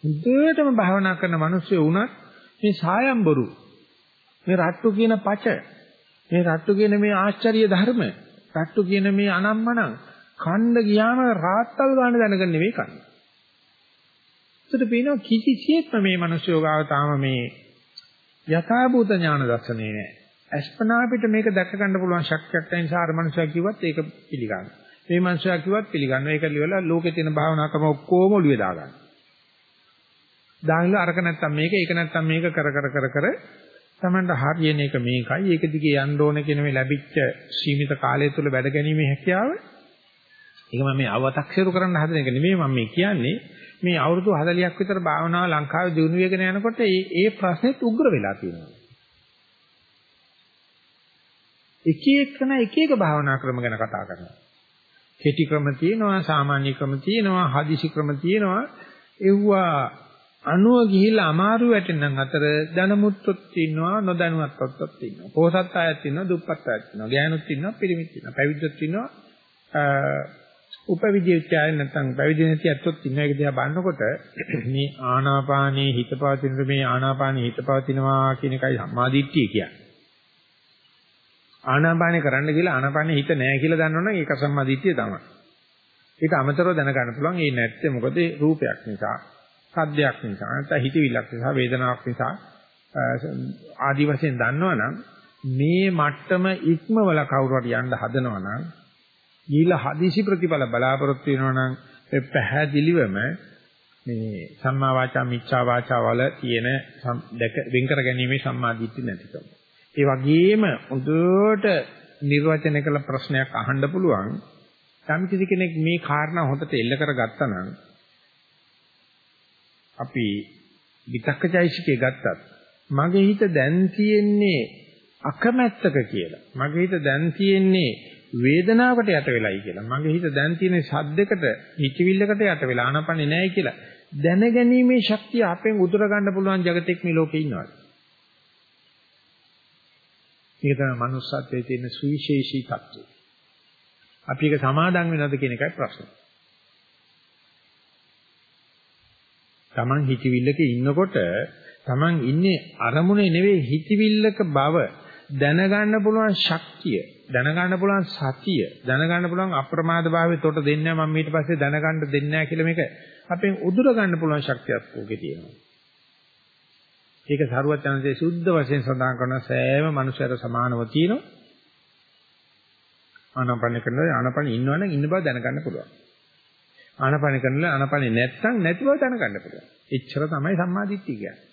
හුදෙටම භාවනා කරන මිනිස්සු වුණත් මේ සායම්බරු මේ රට්ටු කියන පච මේ රට්ටු කියන මේ ආශ්චර්ය ධර්ම රට්ටු කියන මේ අනම්මනම් කණ්ඩ ගියාම රාත්තල් ගන්න දැනගන්න නෙවෙයි කන්නේ. ඒකට පේනවා කිසිසේත්ම මේ මිනිස්සු යෝගාව තාම මේ යථාභූත ඥාන දර්ශනේ නෑ. අස්පනා පිට මේක දැක ගන්න පුළුවන් ශක්තියක් තියෙන නිසා අර මිනිස්සයා කිව්වත් ඒක පිළිගන්න. මේ මිනිස්සයා කිව්වත් පිළිගන්න. ඒක ලියලා ලෝකේ තියෙන භාවනා ක්‍රම ඔක්කොම ඔළුවේ දාගන්න. දාගන්න අරක නැත්තම් මේක ඒක නැත්තම් මේක කර කර කර කර තමන්ට හරියන එක මේකයි. ඒක දිගේ යන්න ඕන කියන මේ ලැබිච්ච සීමිත කාලය තුල වැඩ ගැනීමේ හැකියාව ඒක මම මේ අව탁සිරු කරන්න හදන එක නෙමෙයි මම මේ කියන්නේ මේ අවුරුදු 40ක් විතර භාවනාව ලංකාවේ දිනු වෙගෙන යනකොට ඒ ඒ ප්‍රශ්නෙත් උග්‍ර වෙලා තියෙනවා. එක එකන එක එක භාවනා ක්‍රම ගැන කතා කරනවා. කෙටි ක්‍රම තියෙනවා, සාමාන්‍ය ක්‍රම තියෙනවා, හදිසි ක්‍රම තියෙනවා. ඒවා අනුව ගිහිල්ලා අමාරු වැටෙනන් අතර දැනුමුත්තුත් ඉන්නවා, නොදැනුවත්තුත් ඉන්නවා. පොහසත් අයත් ඉන්නවා, දුප්පත් අයත් ඉන්නවා, ගෑනුත් ඉන්නවා, පිරිමිත් ඉන්නවා, පැවිද්දත් ඉන්නවා. උපවිදිච්චාය නැත්නම් පැවිදි නැති ඇත්තොත් ඉන්න එක දිහා බලනකොට මේ ආනාපානයේ හිත පවතින මේ ආනාපානයේ හිත පවතිනවා කියන එකයි සම්මාදිට්ඨිය කියන්නේ. ආනාපානේ කරන්න කියලා ආනාපානේ හිත නැහැ කියලා දන්නවනම් ඒක සම්මාදිට්ඨිය තමයි. ඒක අමතරව දැනගන්න පුළුවන් ඒ නැත්තේ මොකද රූපයක් නිසා, සද්දයක් නිසා, නැත්නම් හිතවිල්ලක් නිසා, වේදනාවක් නිසා ආදි වශයෙන් දන්නවනම් මේ මට්ටම ඉක්මවල කවුරු හරි යන්න හදනවනම් ගිහිලා හදිසි ප්‍රතිඵල බලාපොරොත්තු වෙනවා නම් ඒ පැහැදිලිවම මේ සම්මා වාචා මිච්ඡා වාචා වල තියෙන වෙන් කර ගැනීමේ සම්මා දිට්ඨි නැතිකම. ඒ වගේම හොඳට නිර්වචනය කළ ප්‍රශ්නයක් අහන්න පුළුවන්. යම් කිසි කෙනෙක් මේ කාරණා හොඳට එල්ල කරගත්තා නම් අපි විතක්කචෛසිකේ ගත්තත් මගේ හිත දැන් තියෙන්නේ අකමැත්තක කියලා. මගේ හිත දැන් තියෙන්නේ වේදනාවට යට වෙලයි කියලා. මගේ හිත දැන් තියෙන්නේ සද්දයකට, හිතවිල්ලකට යට වෙලා ආනපනේ නැහැ කියලා. දැනගැනීමේ ශක්තිය අපෙන් උදුර ගන්න පුළුවන් జగතෙක් මේ ලෝකේ ඉන්නවා. ඒක තමයි manussත්වයේ තියෙන සුවිශේෂී තත්ත්වය. අපි ඒක සමාදන් වෙනවද කියන එකයි ප්‍රශ්නේ. Taman හිතවිල්ලක ඉන්නකොට Taman ඉන්නේ අරමුණේ නෙවෙයි හිතවිල්ලක බව දැනගන්න පුළුවන් ශක්තිය දැනගන්න පුළුවන් සතිය දැනගන්න පුළුවන් අප්‍රමාද භාවයට උට දෙන්නේ මම ඊට පස්සේ දැනගන්න දෙන්නේ නැහැ කියලා මේක අපෙන් උදුර ගන්න පුළුවන් ශක්තියක් ඕකේ තියෙනවා. ඒක සරුවත් යනසේ සුද්ධ වශයෙන් සඳහන් කරන සෑම මනුෂ්‍යයර සමානව තියෙනවා. ආනපන කරනවා ආනපන ඉන්නවනම් ඉන්න බව දැනගන්න පුළුවන්. ආනපන කරනවා ආනපන නැත්නම් නැති බව දැනගන්න පුළුවන්. එච්චර තමයි සම්මාදිට්ඨිය කියන්නේ.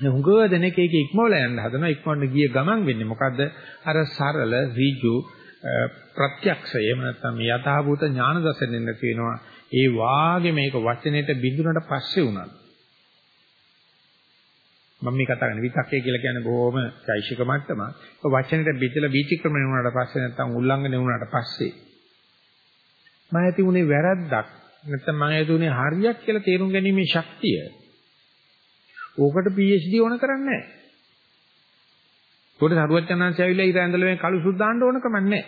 හුඟව දෙනෙක් ඒක ඉක්මවලා යන්න හදනවා ඉක්මවන්න ගිය ගමන් වෙන්නේ මොකද්ද අර සරල ඍජු ප්‍රත්‍යක්ෂය එහෙම නැත්නම් යථාභූත ඥාන දර්ශනෙන්න කියනවා ඒ වාගේ මේක වචනෙට බිඳුනට පස්සේ උනත් මම මේ කතා කරන්නේ විතක්කේ කියලා කියන්නේ බොහොම චෛසික මට්ටම. ඒ වචනෙට බිතලා වීතික්‍රමණය වුණාට පස්සේ නැත්නම් උල්ලංඝනය වුණාට පස්සේ මම ඇති උනේ වැරද්දක් නැත්නම් මම ඇති උනේ හරියක් කියලා තේරුම් ගැනීමේ ශක්තිය ඕකට PhD ඕන කරන්නේ නැහැ. උඩ සරුවචනාංශය ඇවිල්ලා ඊට ඇඳලා මේ කළු සුදු දාන්න ඕන කමක් නැහැ.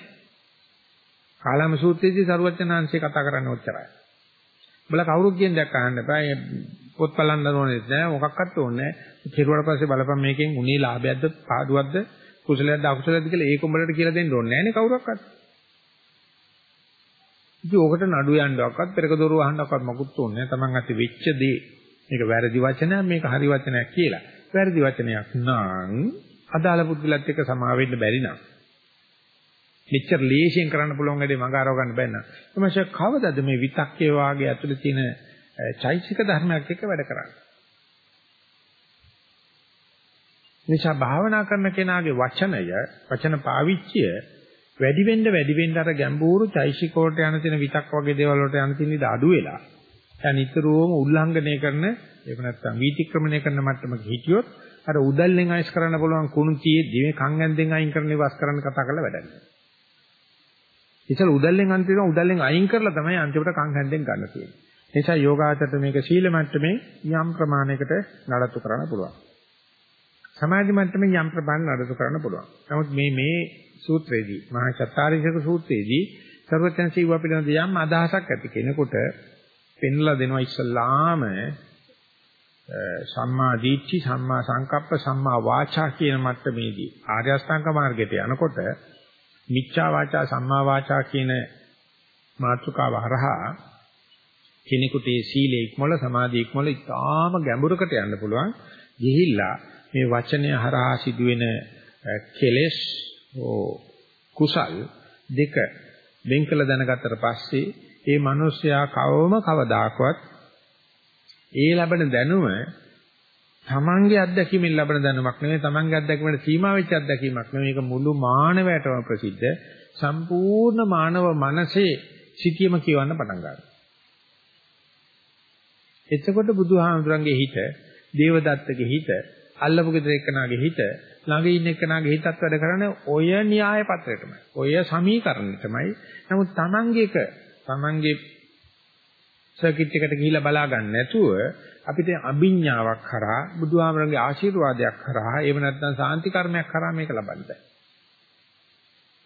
කාලාම සූත්‍රයේදී සරුවචනාංශය කතා කරන්නේ ඔච්චරයි. බල කවුරුත් කියන දෙයක් අහන්න එපා. පොත් බලන්න ඕනෙත් නැහැ. මොකක්වත් ඕනේ නැහැ. කෙරුවට පස්සේ බලපන් මේකෙන් උනේ ලාභයක්ද පාඩුවක්ද කුසලයක්ද අකුසලයක්ද කියලා ඒක උඹලට කියලා දෙන්න ඕනේ නැහැ නේ කවුරක්වත්. ඉතින් ඕකට නඩු යන්නවක්වත් පෙරක දොරුව අහන්නවක්වත් මොකුත් ඕනේ නැහැ. Taman අති වෙච්ච දේ මේක වැරදි වචනයක් මේක හරි වචනයක් කියලා. වැරදි වචනයක් නම් අදාළ පුද්ගලත් එක්ක සමා වෙන්න බැරි නම් මෙච්චර ලේසියෙන් කරන්න පුළුවන් වැඩේ මඟ අරව ගන්න බැන්න. එමෂ කවදද මේ විතක්කේ වාගේ ඇතුලේ තියෙන චෛතසික ධර්මයක් එක්ක වැඩ කරන්නේ? නිසා භාවනා කරන කෙනාගේ වචනය වචන පාවිච්චිය වැඩි වෙන්න වැඩි වෙන්න අර ගැඹුරු චෛතසික වලට යන තියෙන විතක් වගේ දේවල් වලට යන තියෙන ඉඩ අඩු වෙලා දැන් නිතරම උල්ලංඝනය කරන එහෙම නැත්නම් වීතික්‍රමණය කරන මට්ටමක හිටියොත් අර උදල්ලෙන් අයිස් කරන්න පුළුවන් කුණු තියෙද්දි මේ කන් ඇන්දෙන් අයින් කරන ඉවස් කරන්න කතා කරලා වැඩක් නෑ. ඉතින් උදල්ලෙන් අන්තිම උදල්ලෙන් අයින් කරලා තමයි අන්තිමට කන් ඇන්දෙන් ගන්න තියෙන්නේ. ඒ නිසා යෝගාචරයට මේක සීල මට්ටමේ යම් ප්‍රමාණයකට නඩත්තු කරන්න පුළුවන්. සමාධි මට්ටමේ යම් ප්‍රමාණයක් නඩත්තු කරන්න පුළුවන්. නමුත් මේ මේ සූත්‍රයේදී මහා චත්තාරීසක සූත්‍රයේදී සර්වඥාන්සේ වූ පිළිබඳ යම් අදහසක් ඇති කෙනෙකුට පෙන්ලා දෙනවා ඉස්සල්ලාම සම්මා දිට්ඨි සම්මා සංකප්ප සම්මා වාචා කියන මට්ටමේදී ආර්ය අෂ්ටාංග මාර්ගයට යනකොට මිච්ඡා වාචා සම්මා වාචා කියන මාතෘකාව හරහා කෙනෙකුට ඒ සීලේ ඉක්මවල සමාධිය ඉක්මවල ඉතාම ගැඹුරකට යන්න පුළුවන්. ගිහිල්ලා මේ වචනය හරහා සිදුවෙන කෙලෙස් කුසල් දෙක වෙන් කළ දැනගත්තට පස්සේ ඒ මිනිස්යා කවම කවදාකවත් ඒ ලැබෙන දැනුම තමන්ගේ අත්දැකීමෙන් ලැබෙන දැනුමක් නෙවෙයි තමන්ගේ අත්දැකීමට සීමා වෙච්ච අත්දැකීමක් නෙවෙයි මේක මුළු මානවයටම ප්‍රසිද්ධ සම්පූර්ණ මානව මනසේ සිටියම කියවන්න පටන් ගන්නවා. එතකොට බුදුහාමුදුරන්ගේ හිත, දේවදත්තගේ හිත, අල්ලපු ගෙදර එක්කනාගේ හිත, ළඟ ඉන්න එක්කනාගේ හිතත් වැඩ කරන්නේ ඔය න්‍යාය පත්‍රයටමයි. ඔය සමීකරණයටමයි. නමුත් තමන්ගේක Tamange සර්කිට් එකට ගිහිල්ලා බලා ගන්න නැතුව අපිට අභිඥාවක් කරා බුදුහාමරගේ ආශිර්වාදයක් කරා එහෙම නැත්නම් සාන්ති කර්මයක් කරා මේක ලබන්න බෑ.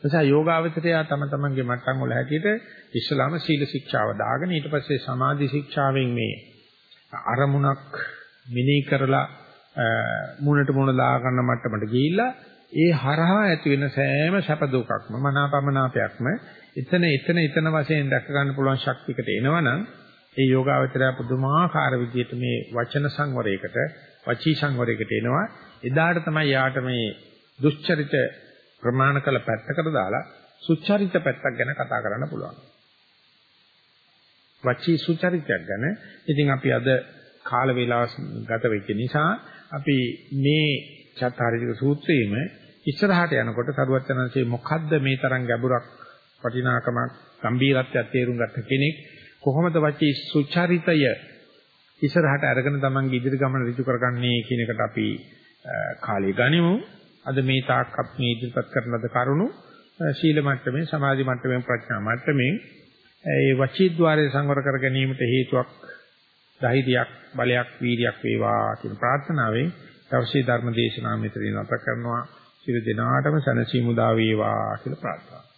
නිසා යෝගාවචරය තම තමන්ගේ මට්ටම් වල හැටියට ඉස්ලාම සීල ශික්ෂාව දාගෙන ඊට පස්සේ සමාධි ශික්ෂාවෙන් මේ අරමුණක් මිනී කරලා මුණට මුණ දා ගන්න මට්ටමට ගිහිල්ලා ඒ හරහා ඇති වෙන සෑම සැප දුකක්ම මනාපමනාපයක්ම එතන එතන එතන වශයෙන් දැක ගන්න පුළුවන් ශක්තියකට එනවනම් ඒ යෝගාවචරය පුදුමාකාර විදිහට මේ වචන සංවරයකට වචී සංවරයකට එනවා. එදාට තමයි යාට මේ දුස්චරිත ප්‍රමාණ කළ පැත්තකට දාලා සුචරිත පැත්තක් ගැන කතා කරන්න පුළුවන්. වචී සුචරිතයක් ගැන. ඉතින් අපි අද කාල වේලාව ගත වෙච්ච නිසා අපි මේ චත්තාරික සූත්‍රයේම ඉස්සරහට යනකොට සරුවචනන්සේ මොකද්ද මේ තරම් ගැඹුරක් වටිනාකමක් ගම්බීරත්වයක් තේරුම් ගත්ත කෙනෙක් කොහොමද වචී සුචරිතය ඉස්සරහට අරගෙන තමන්ගේ ඉදිරි ගමන ඍජු කරගන්නේ කියන එකට අපි කාලය ගනිමු. අද මේ තාක් අපි මේ ඉදිරිපත් කරන ලද කරුණු ශීල මට්ටමේ සමාධි මට්ටමේ ප්‍රඥා මට්ටමේ ඒ වචීද්්වාරය සංවර කර ගැනීමට හේතුවක් ධෛර්යයක් බලයක් වීර්යයක් වේවා කියන ප්‍රාර්ථනාවෙන් දවසේ ධර්ම දේශනාව මෙතනින් නැත කරනවා. සියලු දෙනාටම සනසීමු දා වේවා කියලා ප්‍රාර්ථනා